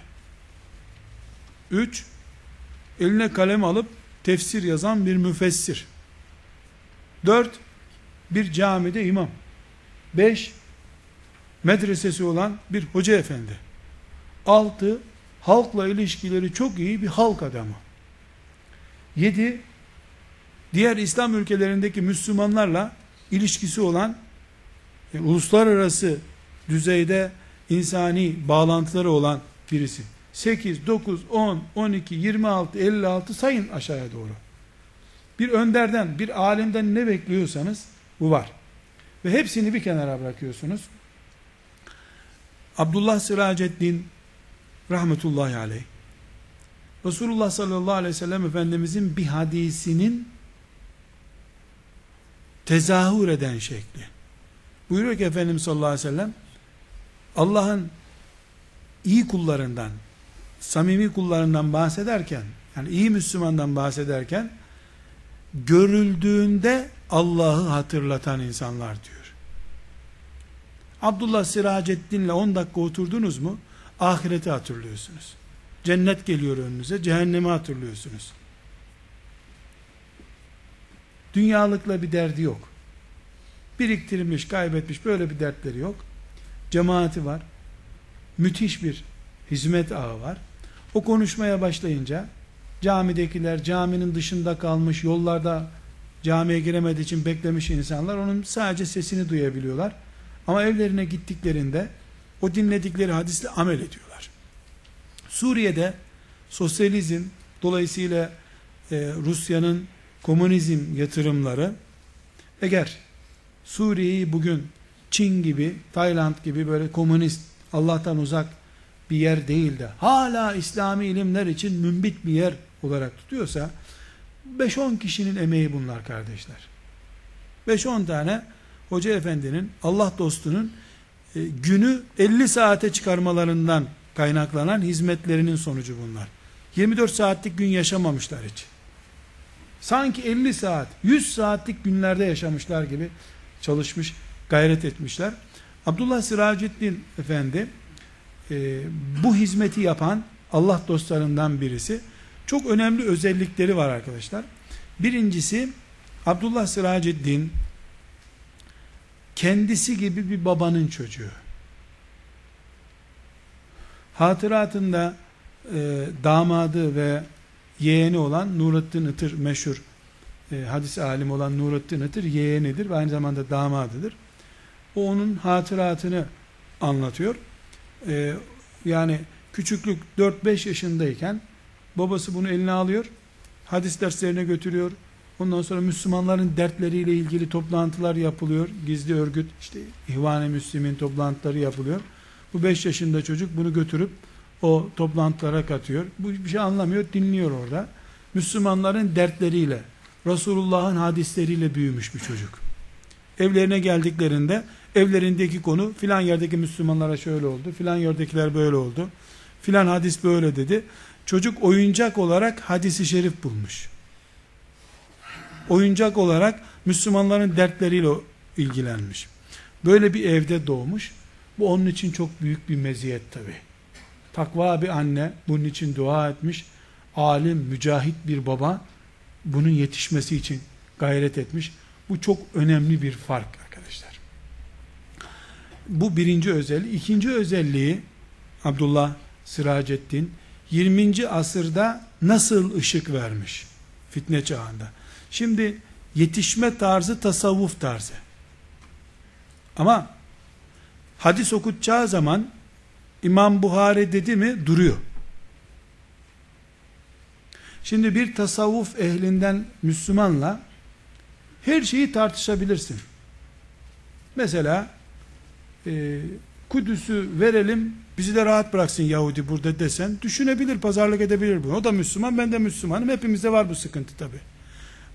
Üç, eline kalem alıp tefsir yazan bir müfessir. Dört, bir camide imam. Beş, medresesi olan bir hoca efendi. Altı, halkla ilişkileri çok iyi bir halk adamı. Yedi, diğer İslam ülkelerindeki Müslümanlarla ilişkisi olan yani uluslararası düzeyde insani bağlantıları olan birisi. 8, 9, 10, 12, 26, 56 sayın aşağıya doğru. Bir önderden, bir alimden ne bekliyorsanız bu var. Ve hepsini bir kenara bırakıyorsunuz. Abdullah Siraceddin rahmetullahi aleyh Resulullah sallallahu aleyhi ve sellem Efendimizin bir hadisinin tezahür eden şekli. Buyuruyor ki Efendimiz sallallahu aleyhi ve sellem Allah'ın iyi kullarından samimi kullarından bahsederken yani iyi Müslümandan bahsederken görüldüğünde Allah'ı hatırlatan insanlar diyor. Abdullah Siraceddin'le 10 dakika oturdunuz mu ahireti hatırlıyorsunuz. Cennet geliyor önünüze, cehennemi hatırlıyorsunuz. Dünyalıkla bir derdi yok. Biriktirmiş, kaybetmiş böyle bir dertleri yok. Cemaati var. Müthiş bir hizmet ağı var. O konuşmaya başlayınca camidekiler, caminin dışında kalmış, yollarda camiye giremediği için beklemiş insanlar onun sadece sesini duyabiliyorlar. Ama evlerine gittiklerinde o dinledikleri hadisle amel ediyorlar. Suriye'de sosyalizm dolayısıyla e, Rusya'nın komünizm yatırımları eğer Suriye'yi bugün Çin gibi, Tayland gibi böyle komünist, Allah'tan uzak bir yer değil de hala İslami ilimler için mümbit bir yer olarak tutuyorsa 5-10 kişinin emeği bunlar kardeşler. 5-10 tane hoca efendinin Allah dostunun e, günü 50 saate çıkarmalarından kaynaklanan hizmetlerinin sonucu bunlar. 24 saatlik gün yaşamamışlar hiç. Sanki 50 saat, 100 saatlik günlerde yaşamışlar gibi çalışmış, gayret etmişler. Abdullah Siraceddin Efendi e, bu hizmeti yapan Allah dostlarından birisi. Çok önemli özellikleri var arkadaşlar. Birincisi Abdullah Siraceddin kendisi gibi bir babanın çocuğu. Hatıratında e, damadı ve yeğeni olan Nurettin Itır meşhur e, hadis alim olan Nurettin Itır yeğenidir ve aynı zamanda damadıdır. O onun hatıratını anlatıyor. E, yani küçüklük 4-5 yaşındayken babası bunu eline alıyor. Hadis derslerine götürüyor. Ondan sonra Müslümanların dertleriyle ilgili toplantılar yapılıyor. Gizli örgüt, işte İhvan-ı Müslim'in toplantıları yapılıyor. Bu 5 yaşında çocuk bunu götürüp o toplantılara katıyor. Bu bir şey anlamıyor, dinliyor orada. Müslümanların dertleriyle, Resulullah'ın hadisleriyle büyümüş bir çocuk. Evlerine geldiklerinde evlerindeki konu filan yerdeki Müslümanlara şöyle oldu, filan yerdekiler böyle oldu, filan hadis böyle dedi. Çocuk oyuncak olarak hadisi şerif bulmuş. Oyuncak olarak Müslümanların dertleriyle ilgilenmiş. Böyle bir evde doğmuş. Bu onun için çok büyük bir meziyet tabi. Takva bir anne bunun için dua etmiş. Alim, mücahit bir baba bunun yetişmesi için gayret etmiş. Bu çok önemli bir fark arkadaşlar. Bu birinci özelliği. İkinci özelliği Abdullah Siraceddin 20. asırda nasıl ışık vermiş fitne çağında. Şimdi yetişme tarzı tasavvuf tarzı. Ama hadis okutacağı zaman İmam Buhari dedi mi duruyor. Şimdi bir tasavvuf ehlinden Müslümanla her şeyi tartışabilirsin. Mesela e, Kudüs'ü verelim bizi de rahat bıraksın Yahudi burada desen düşünebilir, pazarlık edebilir bunu. O da Müslüman, ben de Müslümanım. Hepimizde var bu sıkıntı tabi.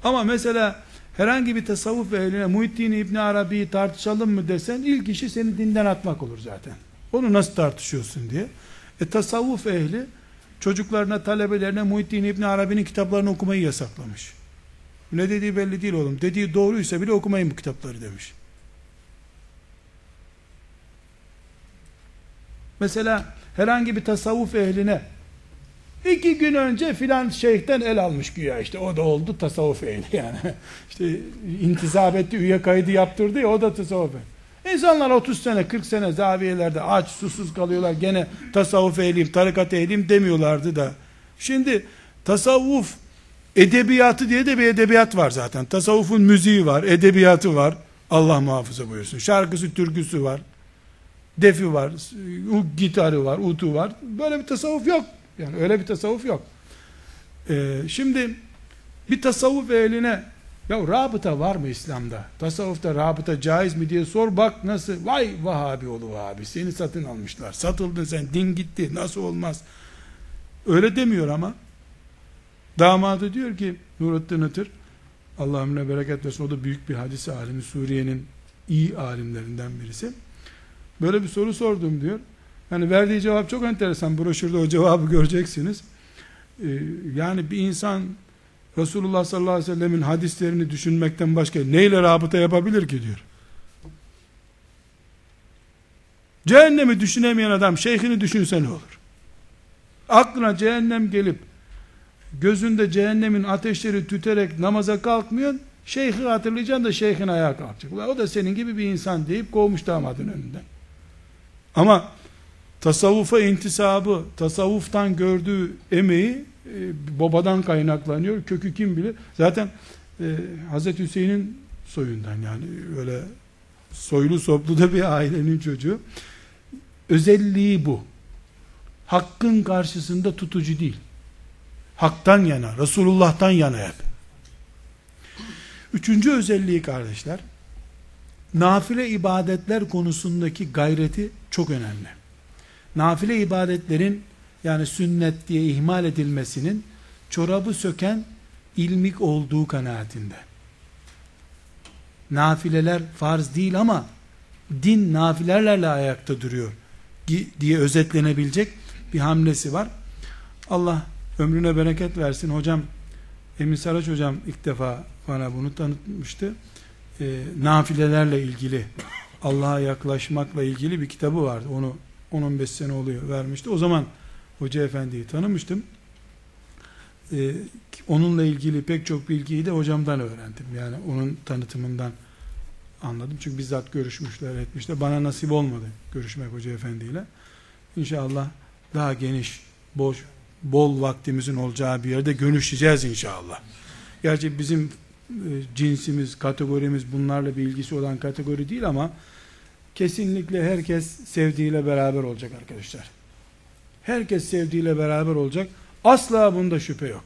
Ama mesela herhangi bir tasavvuf ehline Muhittin İbni Arabi'yi tartışalım mı desen ilk işi seni dinden atmak olur zaten. Onu nasıl tartışıyorsun diye. E tasavvuf ehli çocuklarına, talebelerine Muhittin İbni Arabi'nin kitaplarını okumayı yasaklamış. Ne dediği belli değil oğlum. Dediği doğruysa bile okumayın bu kitapları demiş. Mesela herhangi bir tasavvuf ehline iki gün önce filan şeyhten el almış güya işte o da oldu tasavvuf ehli yani. işte intisap etti üye kaydı yaptırdı ya o da tasavvuf ehli. İnsanlar 30 sene 40 sene zaviyelerde aç susuz kalıyorlar gene tasavvuf ehliyim tarikat ehliyim demiyorlardı da. Şimdi tasavvuf edebiyatı diye de bir edebiyat var zaten. Tasavvufun müziği var, edebiyatı var. Allah muhafaza buyursun. Şarkısı, türküsü var defi var, gitarı var, utu var. Böyle bir tasavvuf yok. Yani öyle bir tasavvuf yok. Ee, şimdi bir tasavvuf ehline ya rabıta var mı İslam'da? Tasavvufta rabıta caiz mi diye sor bak nasıl vay Vahabi oğlu Vahabi seni satın almışlar. Satıldın sen din gitti nasıl olmaz? Öyle demiyor ama damadı diyor ki Nurettin Itır Allah ömrüne bereket versin o da büyük bir hadis alimi Suriye'nin iyi alimlerinden birisi. Böyle bir soru sordum diyor. Yani verdiği cevap çok enteresan. Broşürde o cevabı göreceksiniz. Ee, yani bir insan Resulullah sallallahu aleyhi ve sellemin hadislerini düşünmekten başka neyle rabıta yapabilir ki diyor. Cehennemi düşünemeyen adam şeyhini düşünse ne olur? Aklına cehennem gelip gözünde cehennemin ateşleri tüterek namaza kalkmıyorsun. Şeyhi hatırlayacaksın da şeyhin ayağa kalkacak. O da senin gibi bir insan deyip kovmuş damadın önünden. Ama tasavvufa intisabı, tasavvuftan gördüğü emeği e, babadan kaynaklanıyor. Kökü kim bilir? Zaten e, Hazreti Hüseyin'in soyundan yani öyle soylu soplu da bir ailenin çocuğu. Özelliği bu. Hakkın karşısında tutucu değil. Haktan yana, Resulullah'tan yana hep. Üçüncü özelliği kardeşler, nafile ibadetler konusundaki gayreti çok önemli. Nafile ibadetlerin yani sünnet diye ihmal edilmesinin çorabı söken ilmik olduğu kanaatinde. Nafileler farz değil ama din nafilerle ayakta duruyor diye özetlenebilecek bir hamlesi var. Allah ömrüne bereket versin. Hocam Emin Saraç hocam ilk defa bana bunu tanıtmıştı. E, nafilelerle ilgili Allah'a yaklaşmakla ilgili bir kitabı vardı. Onu 10-15 sene oluyor vermişti. O zaman Hoca Efendi'yi tanımıştım. Ee, onunla ilgili pek çok bilgiyi de hocamdan öğrendim. Yani onun tanıtımından anladım. Çünkü bizzat görüşmüşler, etmişler. Bana nasip olmadı görüşmek Hoca Efendi ile. İnşallah daha geniş, boş, bol vaktimizin olacağı bir yerde görüşeceğiz inşallah. Gerçi bizim e, cinsimiz, kategorimiz bunlarla bir ilgisi olan kategori değil ama kesinlikle herkes sevdiğiyle beraber olacak arkadaşlar. Herkes sevdiğiyle beraber olacak. Asla bunda şüphe yok.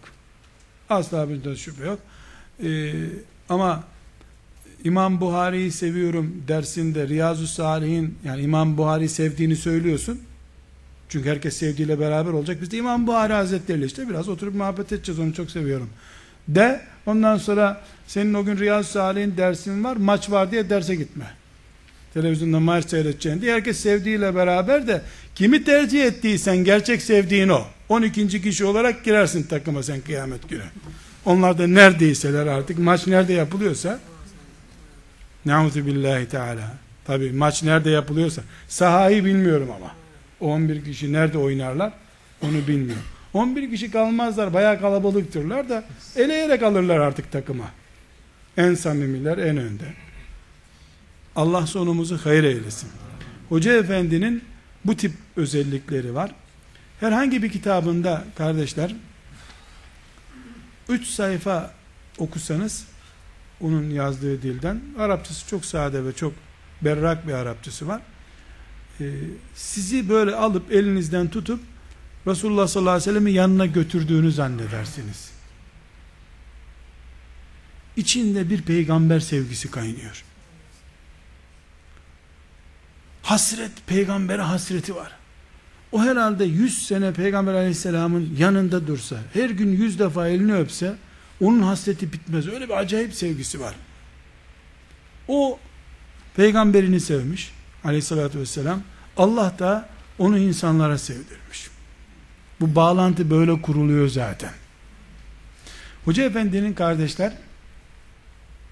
Asla bunda şüphe yok. Ee, ama İmam Buhari'yi seviyorum dersinde Riyazu Salihin yani İmam Buhari sevdiğini söylüyorsun. Çünkü herkes sevdiğiyle beraber olacak. Biz de İmam Buhari Hazretleri işte biraz oturup muhabbet edeceğiz onu çok seviyorum. De ondan sonra senin o gün Riyazu Salih'in dersin var maç var diye derse gitme. Televizyonda maç seyredeceğin diye herkes sevdiğiyle beraber de kimi tercih ettiysen gerçek sevdiğin o. 12. kişi olarak girersin takıma sen kıyamet günü. Onlar da neredeyseler artık maç nerede yapılıyorsa Nauzu billahi teala. Tabi maç nerede yapılıyorsa sahayı bilmiyorum ama. 11 kişi nerede oynarlar onu bilmiyorum. 11 kişi kalmazlar bayağı kalabalıktırlar da eleyerek alırlar artık takıma. En samimiler en önde. Allah sonumuzu hayır eylesin. Hoca efendinin bu tip özellikleri var. Herhangi bir kitabında kardeşler 3 sayfa okusanız onun yazdığı dilden Arapçası çok sade ve çok berrak bir Arapçası var. Ee, sizi böyle alıp elinizden tutup Resulullah sallallahu aleyhi ve sellem'in yanına götürdüğünü zannedersiniz. İçinde bir peygamber sevgisi kaynıyor. Hasret, peygambere hasreti var. O herhalde yüz sene peygamber aleyhisselamın yanında dursa, her gün yüz defa elini öpse, onun hasreti bitmez. Öyle bir acayip sevgisi var. O peygamberini sevmiş aleyhissalatü vesselam. Allah da onu insanlara sevdirmiş. Bu bağlantı böyle kuruluyor zaten. Hoca efendinin kardeşler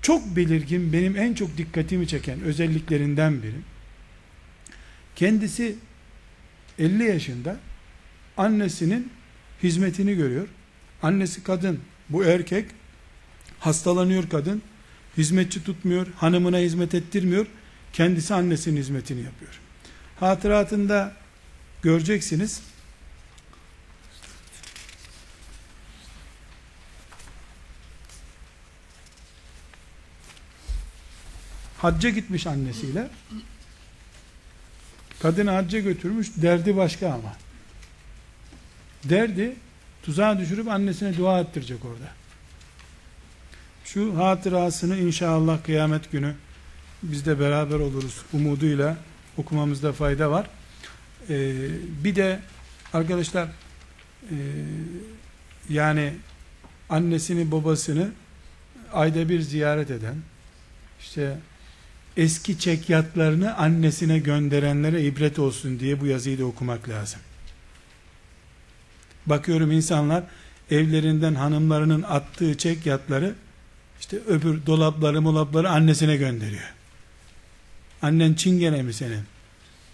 çok belirgin benim en çok dikkatimi çeken özelliklerinden biri. Kendisi 50 yaşında annesinin hizmetini görüyor. Annesi kadın, bu erkek hastalanıyor kadın, hizmetçi tutmuyor, hanımına hizmet ettirmiyor, kendisi annesinin hizmetini yapıyor. Hatıratında göreceksiniz, hacca gitmiş annesiyle, kadını hacca götürmüş, derdi başka ama. Derdi, tuzağa düşürüp annesine dua ettirecek orada. Şu hatırasını inşallah kıyamet günü biz de beraber oluruz umuduyla okumamızda fayda var. Ee, bir de arkadaşlar e, yani annesini babasını ayda bir ziyaret eden işte eski çekyatlarını annesine gönderenlere ibret olsun diye bu yazıyı da okumak lazım. Bakıyorum insanlar evlerinden hanımlarının attığı çekyatları işte öbür dolapları molapları annesine gönderiyor. Annen çingene mi senin?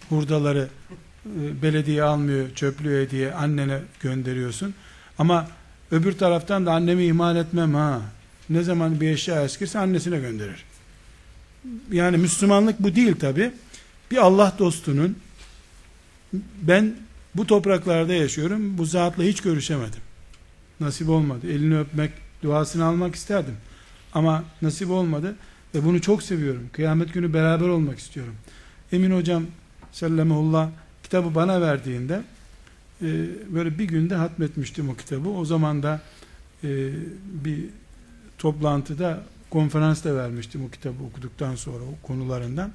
Hurdaları e, belediye almıyor, çöplüğe diye annene gönderiyorsun. Ama öbür taraftan da annemi ihmal etmem ha. Ne zaman bir eşya eskirse annesine gönderir. Yani Müslümanlık bu değil tabi. Bir Allah dostunun ben bu topraklarda yaşıyorum. Bu zatla hiç görüşemedim. Nasip olmadı. Elini öpmek, duasını almak isterdim. Ama nasip olmadı. Ve bunu çok seviyorum. Kıyamet günü beraber olmak istiyorum. Emin hocam sellemullah kitabı bana verdiğinde e, böyle bir günde hatmetmiştim o kitabı. O zaman da e, bir toplantıda konferans da vermiştim o kitabı okuduktan sonra o konularından.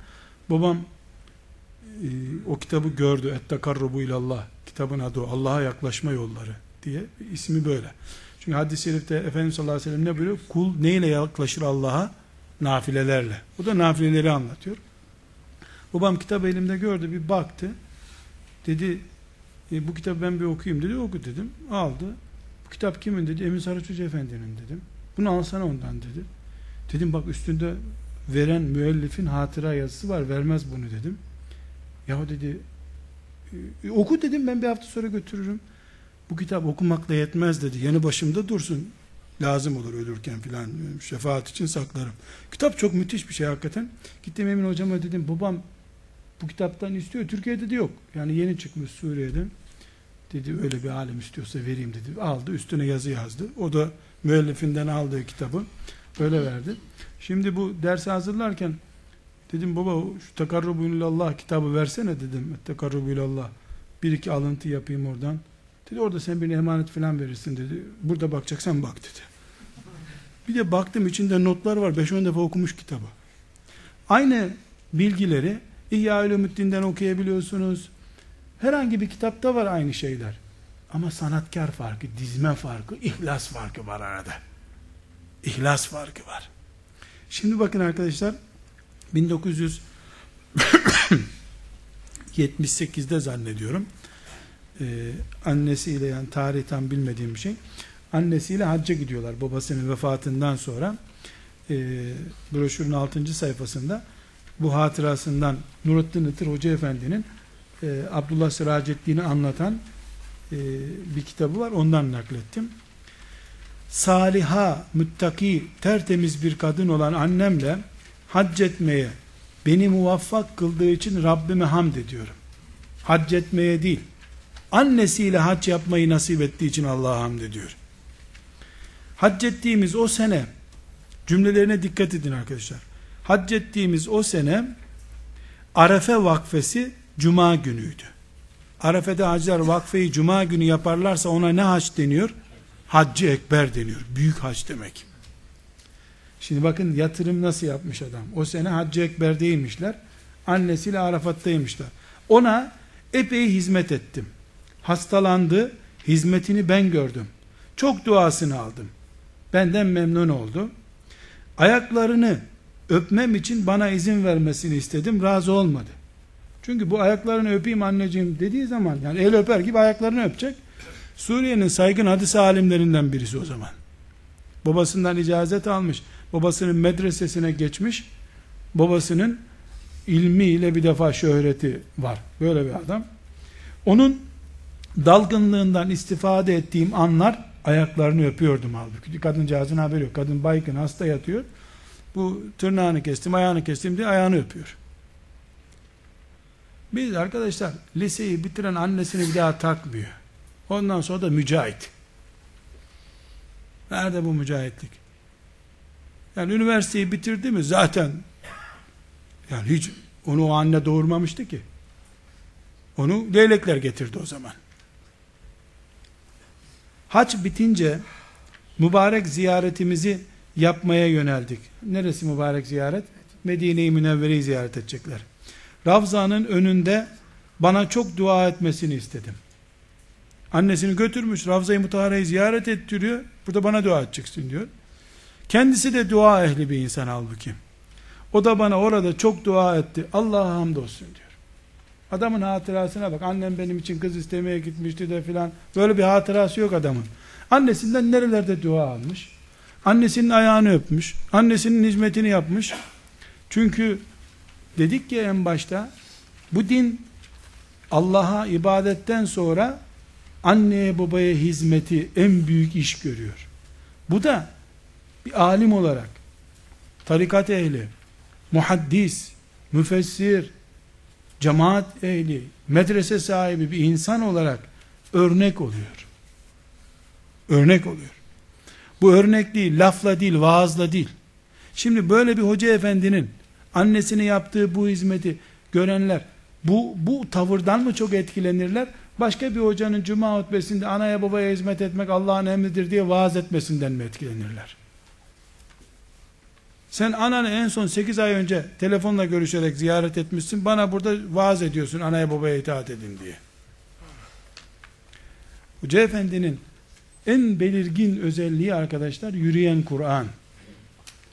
Babam e, o kitabı gördü. Et-tekarrubu ilallah. Kitabın adı o. Allah'a yaklaşma yolları diye. ismi böyle. Çünkü hadis-i şerifte Efendimiz sallallahu aleyhi ve sellem ne buyuruyor? Kul neyle yaklaşır Allah'a? Nafilelerle. O da nafileleri anlatıyor. Babam kitabı elimde gördü bir baktı. Dedi e, bu kitabı ben bir okuyayım dedi. Oku dedim. Aldı. Bu kitap kimin dedi. Emin Hoca Efendi'nin dedim. Bunu alsana ondan dedi. Dedim bak üstünde veren müellifin hatıra yazısı var. Vermez bunu dedim. Ya dedi e, oku dedim ben bir hafta sonra götürürüm. Bu kitap okumakla yetmez dedi. Yanı başımda dursun. Lazım olur ölürken filan şefaat için saklarım. Kitap çok müthiş bir şey hakikaten. Gittim Emin hocama dedim babam bu kitaptan istiyor. Türkiye'de de yok. Yani yeni çıkmış Suriye'den. Dedi öyle bir alim istiyorsa vereyim dedi. Aldı üstüne yazı yazdı. O da müellifinden aldığı kitabı öyle verdi. Şimdi bu dersi hazırlarken dedim baba şu tekarrubu Allah kitabı versene dedim. Tekarrubu Allah. Bir iki alıntı yapayım oradan. Dedi orada sen birine emanet falan verirsin dedi. Burada bakacaksan bak dedi. Bir de baktım içinde notlar var. 5-10 defa okumuş kitabı. Aynı bilgileri İhya Ulumuddin'den okuyabiliyorsunuz. Herhangi bir kitapta var aynı şeyler. Ama sanatkar farkı, dizme farkı, ihlas farkı var arada. İhlas farkı var. Şimdi bakın arkadaşlar 1978'de zannediyorum e, annesiyle yani tarih tam bilmediğim bir şey annesiyle hacca gidiyorlar babasının vefatından sonra e, broşürün 6. sayfasında bu hatırasından Nurettin Itır Hoca Efendi'nin e, Abdullah Sıracettin'i anlatan e, bir kitabı var ondan naklettim saliha, müttaki, tertemiz bir kadın olan annemle hac etmeye beni muvaffak kıldığı için Rabbime hamd ediyorum. Hac etmeye değil, annesiyle hac yapmayı nasip ettiği için Allah'a hamd ediyor. Hac ettiğimiz o sene, cümlelerine dikkat edin arkadaşlar. Hac ettiğimiz o sene, Arefe vakfesi Cuma günüydü. Arefe'de hacılar vakfeyi Cuma günü yaparlarsa ona ne hac deniyor? Haccı Ekber deniyor. Büyük hac demek. Şimdi bakın yatırım nasıl yapmış adam. O sene Haccı Ekber'deymişler. Annesiyle Arafat'taymışlar. Ona epey hizmet ettim. Hastalandı. Hizmetini ben gördüm. Çok duasını aldım. Benden memnun oldu. Ayaklarını öpmem için bana izin vermesini istedim. Razı olmadı. Çünkü bu ayaklarını öpeyim anneciğim dediği zaman yani el öper gibi ayaklarını öpecek. Suriye'nin saygın hadis alimlerinden birisi o zaman. Babasından icazet almış. Babasının medresesine geçmiş. Babasının ilmiyle bir defa şöhreti var. Böyle bir adam. Onun dalgınlığından istifade ettiğim anlar ayaklarını öpüyordum halbuki. Kadıncağızın haberi yok. Kadın baygın hasta yatıyor. Bu tırnağını kestim, ayağını kestim diye ayağını öpüyor. Biz arkadaşlar liseyi bitiren annesini bir daha takmıyor. Ondan sonra da mücahit. Nerede bu mücahitlik? Yani üniversiteyi bitirdi mi zaten yani hiç onu o anne doğurmamıştı ki. Onu leylekler getirdi o zaman. Haç bitince mübarek ziyaretimizi yapmaya yöneldik. Neresi mübarek ziyaret? Medine-i Münevvere'yi ziyaret edecekler. Ravza'nın önünde bana çok dua etmesini istedim. Annesini götürmüş Ravza-i Mutahara'yı ziyaret ettiriyor. Burada bana dua edeceksin diyor. Kendisi de dua ehli bir insan halbuki. O da bana orada çok dua etti. Allah'a hamdolsun diyor. Adamın hatırasına bak. Annem benim için kız istemeye gitmişti de filan. Böyle bir hatırası yok adamın. Annesinden nerelerde dua almış. Annesinin ayağını öpmüş. Annesinin hizmetini yapmış. Çünkü dedik ki en başta bu din Allah'a ibadetten sonra anneye babaya hizmeti en büyük iş görüyor. Bu da bir alim olarak tarikat ehli, muhaddis, müfessir, cemaat ehli, medrese sahibi bir insan olarak örnek oluyor. Örnek oluyor. Bu örnek değil, lafla değil, vaazla değil. Şimdi böyle bir hoca efendinin annesine yaptığı bu hizmeti görenler bu, bu tavırdan mı çok etkilenirler? Başka bir hocanın cuma hutbesinde anaya babaya hizmet etmek Allah'ın emridir diye vaaz etmesinden mi etkilenirler? Sen ananı en son 8 ay önce telefonla görüşerek ziyaret etmişsin. Bana burada vaaz ediyorsun anaya babaya itaat edin diye. Hoca Efendi'nin en belirgin özelliği arkadaşlar yürüyen Kur'an.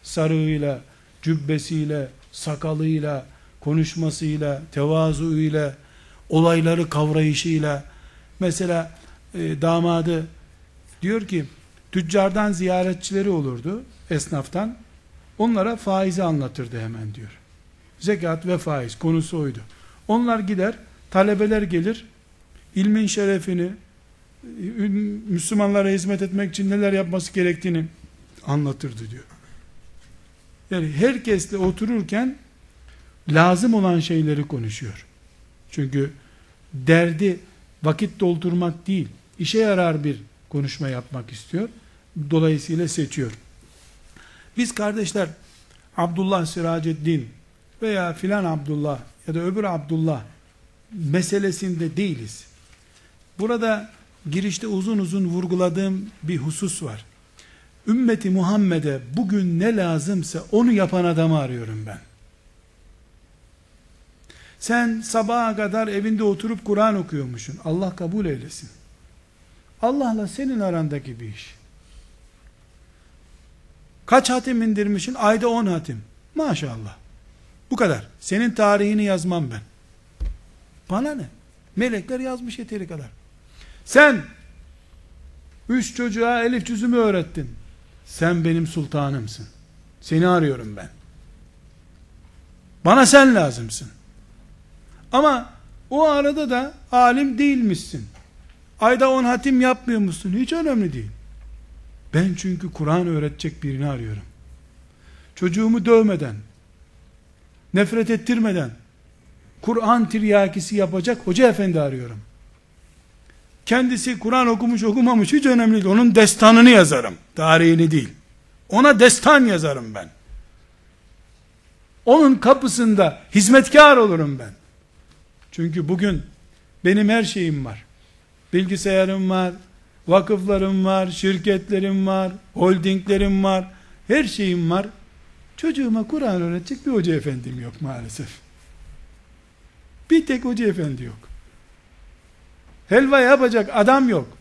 Sarığıyla, cübbesiyle, sakalıyla, konuşmasıyla, tevazuuyla, olayları kavrayışıyla. Mesela e, damadı diyor ki tüccardan ziyaretçileri olurdu esnaftan. Onlara faizi anlatırdı hemen diyor. Zekat ve faiz konusu oydu. Onlar gider, talebeler gelir, ilmin şerefini, Müslümanlara hizmet etmek için neler yapması gerektiğini anlatırdı diyor. Yani herkesle otururken lazım olan şeyleri konuşuyor. Çünkü derdi vakit doldurmak değil, işe yarar bir konuşma yapmak istiyor. Dolayısıyla seçiyor. Biz kardeşler Abdullah Siraceddin veya filan Abdullah ya da öbür Abdullah meselesinde değiliz. Burada girişte uzun uzun vurguladığım bir husus var. Ümmeti Muhammed'e bugün ne lazımsa onu yapan adamı arıyorum ben. Sen sabaha kadar evinde oturup Kur'an okuyormuşsun. Allah kabul eylesin. Allah'la senin arandaki bir iş. Kaç hatim indirmişsin? Ayda on hatim. Maşallah. Bu kadar. Senin tarihini yazmam ben. Bana ne? Melekler yazmış yeteri kadar. Sen üç çocuğa elif cüzümü öğrettin. Sen benim sultanımsın. Seni arıyorum ben. Bana sen lazımsın. Ama o arada da alim değilmişsin. Ayda on hatim yapmıyor musun? Hiç önemli değil. Ben çünkü Kur'an öğretecek birini arıyorum. Çocuğumu dövmeden, nefret ettirmeden, Kur'an tiryakisi yapacak hoca efendi arıyorum. Kendisi Kur'an okumuş okumamış hiç önemli değil. Onun destanını yazarım. Tarihini değil. Ona destan yazarım ben. Onun kapısında hizmetkar olurum ben. Çünkü bugün benim her şeyim var. Bilgisayarım var, vakıflarım var, şirketlerim var, holdinglerim var, her şeyim var. Çocuğuma Kur'an öğretecek bir hoca efendim yok maalesef. Bir tek hoca efendi yok. Helva yapacak adam yok.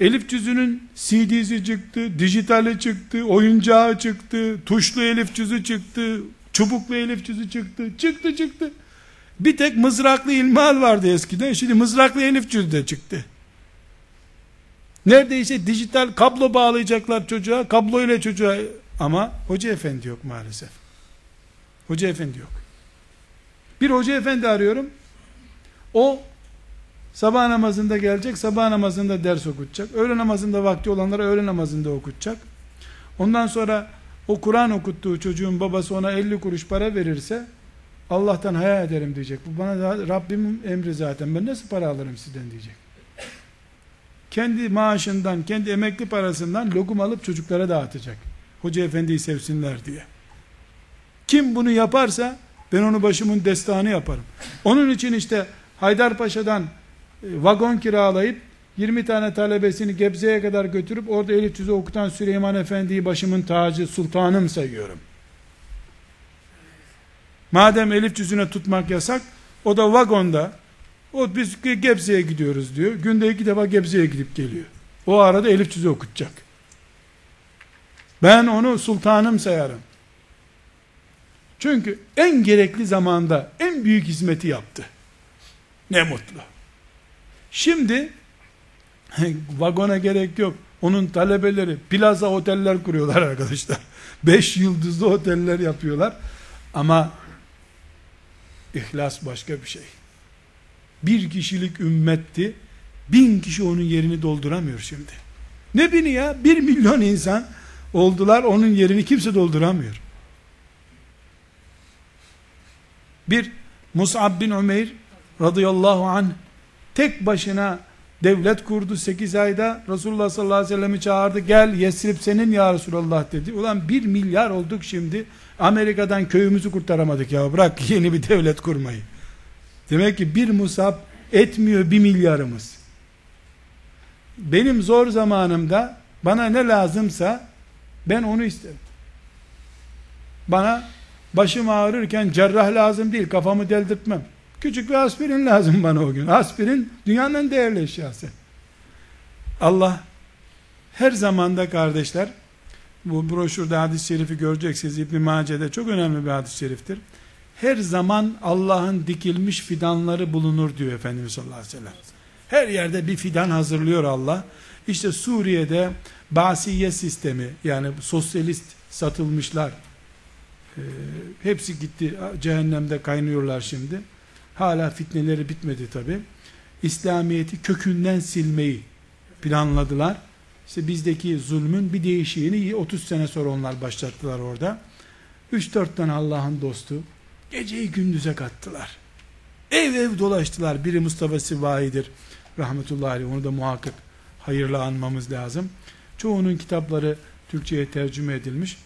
Elif cüzünün CD'si çıktı, dijitali çıktı, oyuncağı çıktı, tuşlu elif cüzü çıktı, çubuklu elif cüzü çıktı, çıktı çıktı. Bir tek mızraklı ilmal vardı eskiden, şimdi mızraklı elif cüzü de çıktı. Neredeyse dijital kablo bağlayacaklar çocuğa, kablo ile çocuğa ama hoca efendi yok maalesef. Hoca efendi yok. Bir hoca efendi arıyorum. O sabah namazında gelecek, sabah namazında ders okutacak. Öğle namazında vakti olanlara öğle namazında okutacak. Ondan sonra o Kur'an okuttuğu çocuğun babası ona 50 kuruş para verirse Allah'tan hayal ederim diyecek. Bu bana da Rabbimin emri zaten. Ben nasıl para alırım sizden diyecek. Kendi maaşından, kendi emekli parasından lokum alıp çocuklara dağıtacak. Hoca efendiyi sevsinler diye. Kim bunu yaparsa ben onu başımın destanı yaparım. Onun için işte Haydarpaşa'dan e, vagon kiralayıp 20 tane talebesini Gebze'ye kadar götürüp orada elif cüzü okutan Süleyman Efendi'yi başımın tacı sultanım sayıyorum. Madem elif cüzüne tutmak yasak, o da vagonda, o biz Gebze'ye gidiyoruz diyor. Günde iki defa Gebze'ye gidip geliyor. O arada elif cüzü okutacak. Ben onu sultanım sayarım. Çünkü en gerekli zamanda en büyük hizmeti yaptı. Ne mutlu. Şimdi vagona gerek yok. Onun talebeleri plaza oteller kuruyorlar arkadaşlar. Beş yıldızlı oteller yapıyorlar. Ama ihlas başka bir şey. Bir kişilik ümmetti. Bin kişi onun yerini dolduramıyor şimdi. Ne bini ya? Bir milyon insan oldular. Onun yerini kimse dolduramıyor. Bir Mus'ab bin Umeyr radıyallahu anh tek başına devlet kurdu 8 ayda. Resulullah sallallahu aleyhi ve sellem'i çağırdı. Gel Yesrib senin ya Resulullah dedi. Ulan 1 milyar olduk şimdi. Amerika'dan köyümüzü kurtaramadık ya. Bırak yeni bir devlet kurmayı. Demek ki bir musab etmiyor bir milyarımız. Benim zor zamanımda bana ne lazımsa ben onu isterim. Bana başım ağrırken cerrah lazım değil, kafamı deldirtmem. Küçük bir aspirin lazım bana o gün. Aspirin dünyanın en değerli eşyası. Allah her zamanda kardeşler bu broşürde hadis-i şerifi göreceksiniz. İbn Mace'de çok önemli bir hadis-i şeriftir. Her zaman Allah'ın dikilmiş fidanları bulunur diyor Efendimiz sallallahu aleyhi ve sellem. Her yerde bir fidan hazırlıyor Allah. İşte Suriye'de Basiye sistemi yani sosyalist satılmışlar. Ee, hepsi gitti cehennemde kaynıyorlar şimdi. Hala fitneleri bitmedi tabi. İslamiyet'i kökünden silmeyi planladılar. İşte bizdeki zulmün bir değişiğini 30 sene sonra onlar başlattılar orada. 3-4 tane Allah'ın dostu geceyi gündüze kattılar. Ev ev dolaştılar. Biri Mustafa Sivahi'dir. Rahmetullahi aleyh. Onu da muhakkak hayırlı anmamız lazım. Çoğunun kitapları Türkçe'ye tercüme edilmiş.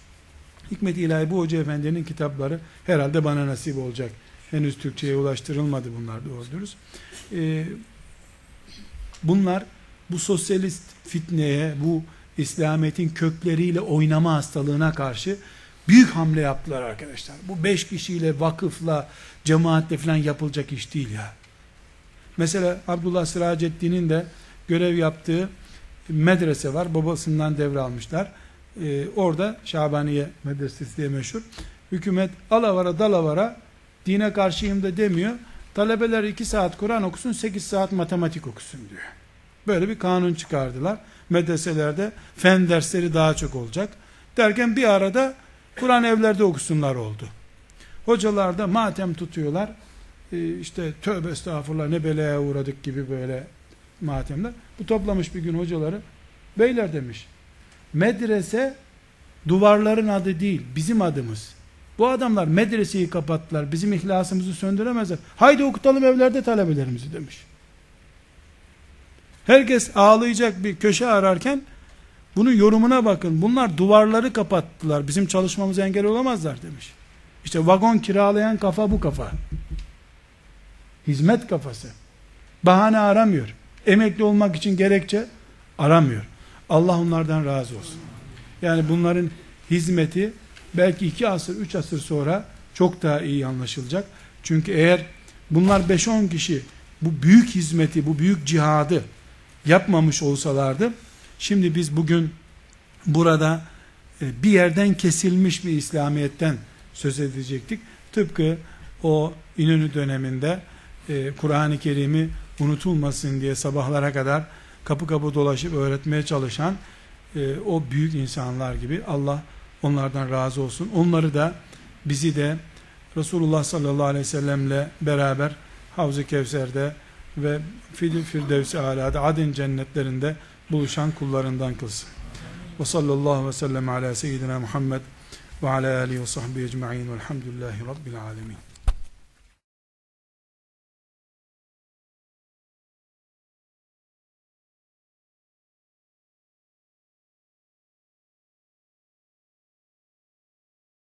Hikmet ilahi bu hoca efendinin kitapları herhalde bana nasip olacak. Henüz Türkçe'ye ulaştırılmadı bunlar doğru dürüst. Ee, bunlar bu sosyalist fitneye, bu İslamiyet'in kökleriyle oynama hastalığına karşı büyük hamle yaptılar arkadaşlar. Bu beş kişiyle, vakıfla, cemaatle falan yapılacak iş değil ya. Mesela Abdullah Sıracettin'in de görev yaptığı medrese var. Babasından devralmışlar. Ee, orada Şabaniye medresesi diye meşhur. Hükümet alavara dalavara dine karşıyım da demiyor. Talebeler iki saat Kur'an okusun, sekiz saat matematik okusun diyor. Böyle bir kanun çıkardılar. Medreselerde fen dersleri daha çok olacak. Derken bir arada Kur'an evlerde okusunlar oldu. Hocalar da matem tutuyorlar. Ee, işte tövbe estağfurullah ne belaya uğradık gibi böyle matemler. Bu toplamış bir gün hocaları. Beyler demiş. Medrese duvarların adı değil, bizim adımız. Bu adamlar medreseyi kapattılar, bizim ihlasımızı söndüremezler. Haydi okutalım evlerde talebelerimizi demiş. Herkes ağlayacak bir köşe ararken bunun yorumuna bakın. Bunlar duvarları kapattılar. Bizim çalışmamıza engel olamazlar demiş. İşte vagon kiralayan kafa bu kafa. Hizmet kafası. Bahane aramıyor. Emekli olmak için gerekçe aramıyor. Allah onlardan razı olsun. Yani bunların hizmeti belki iki asır, üç asır sonra çok daha iyi anlaşılacak. Çünkü eğer bunlar 5-10 kişi bu büyük hizmeti, bu büyük cihadı yapmamış olsalardı, şimdi biz bugün burada e, bir yerden kesilmiş bir İslamiyet'ten söz edecektik. Tıpkı o İnönü döneminde e, Kur'an-ı Kerim'i unutulmasın diye sabahlara kadar kapı kapı dolaşıp öğretmeye çalışan e, o büyük insanlar gibi Allah onlardan razı olsun. Onları da bizi de Resulullah sallallahu aleyhi ve sellemle beraber Havz-ı Kevser'de ve Firdevs-i Ala'da Adin cennetlerinde buluşan kullarından kılsın. Ve sallallahu ve sellem ala seyyidina Muhammed ve ala alihi ve sahbihi ecma'in velhamdülillahi rabbil alemin.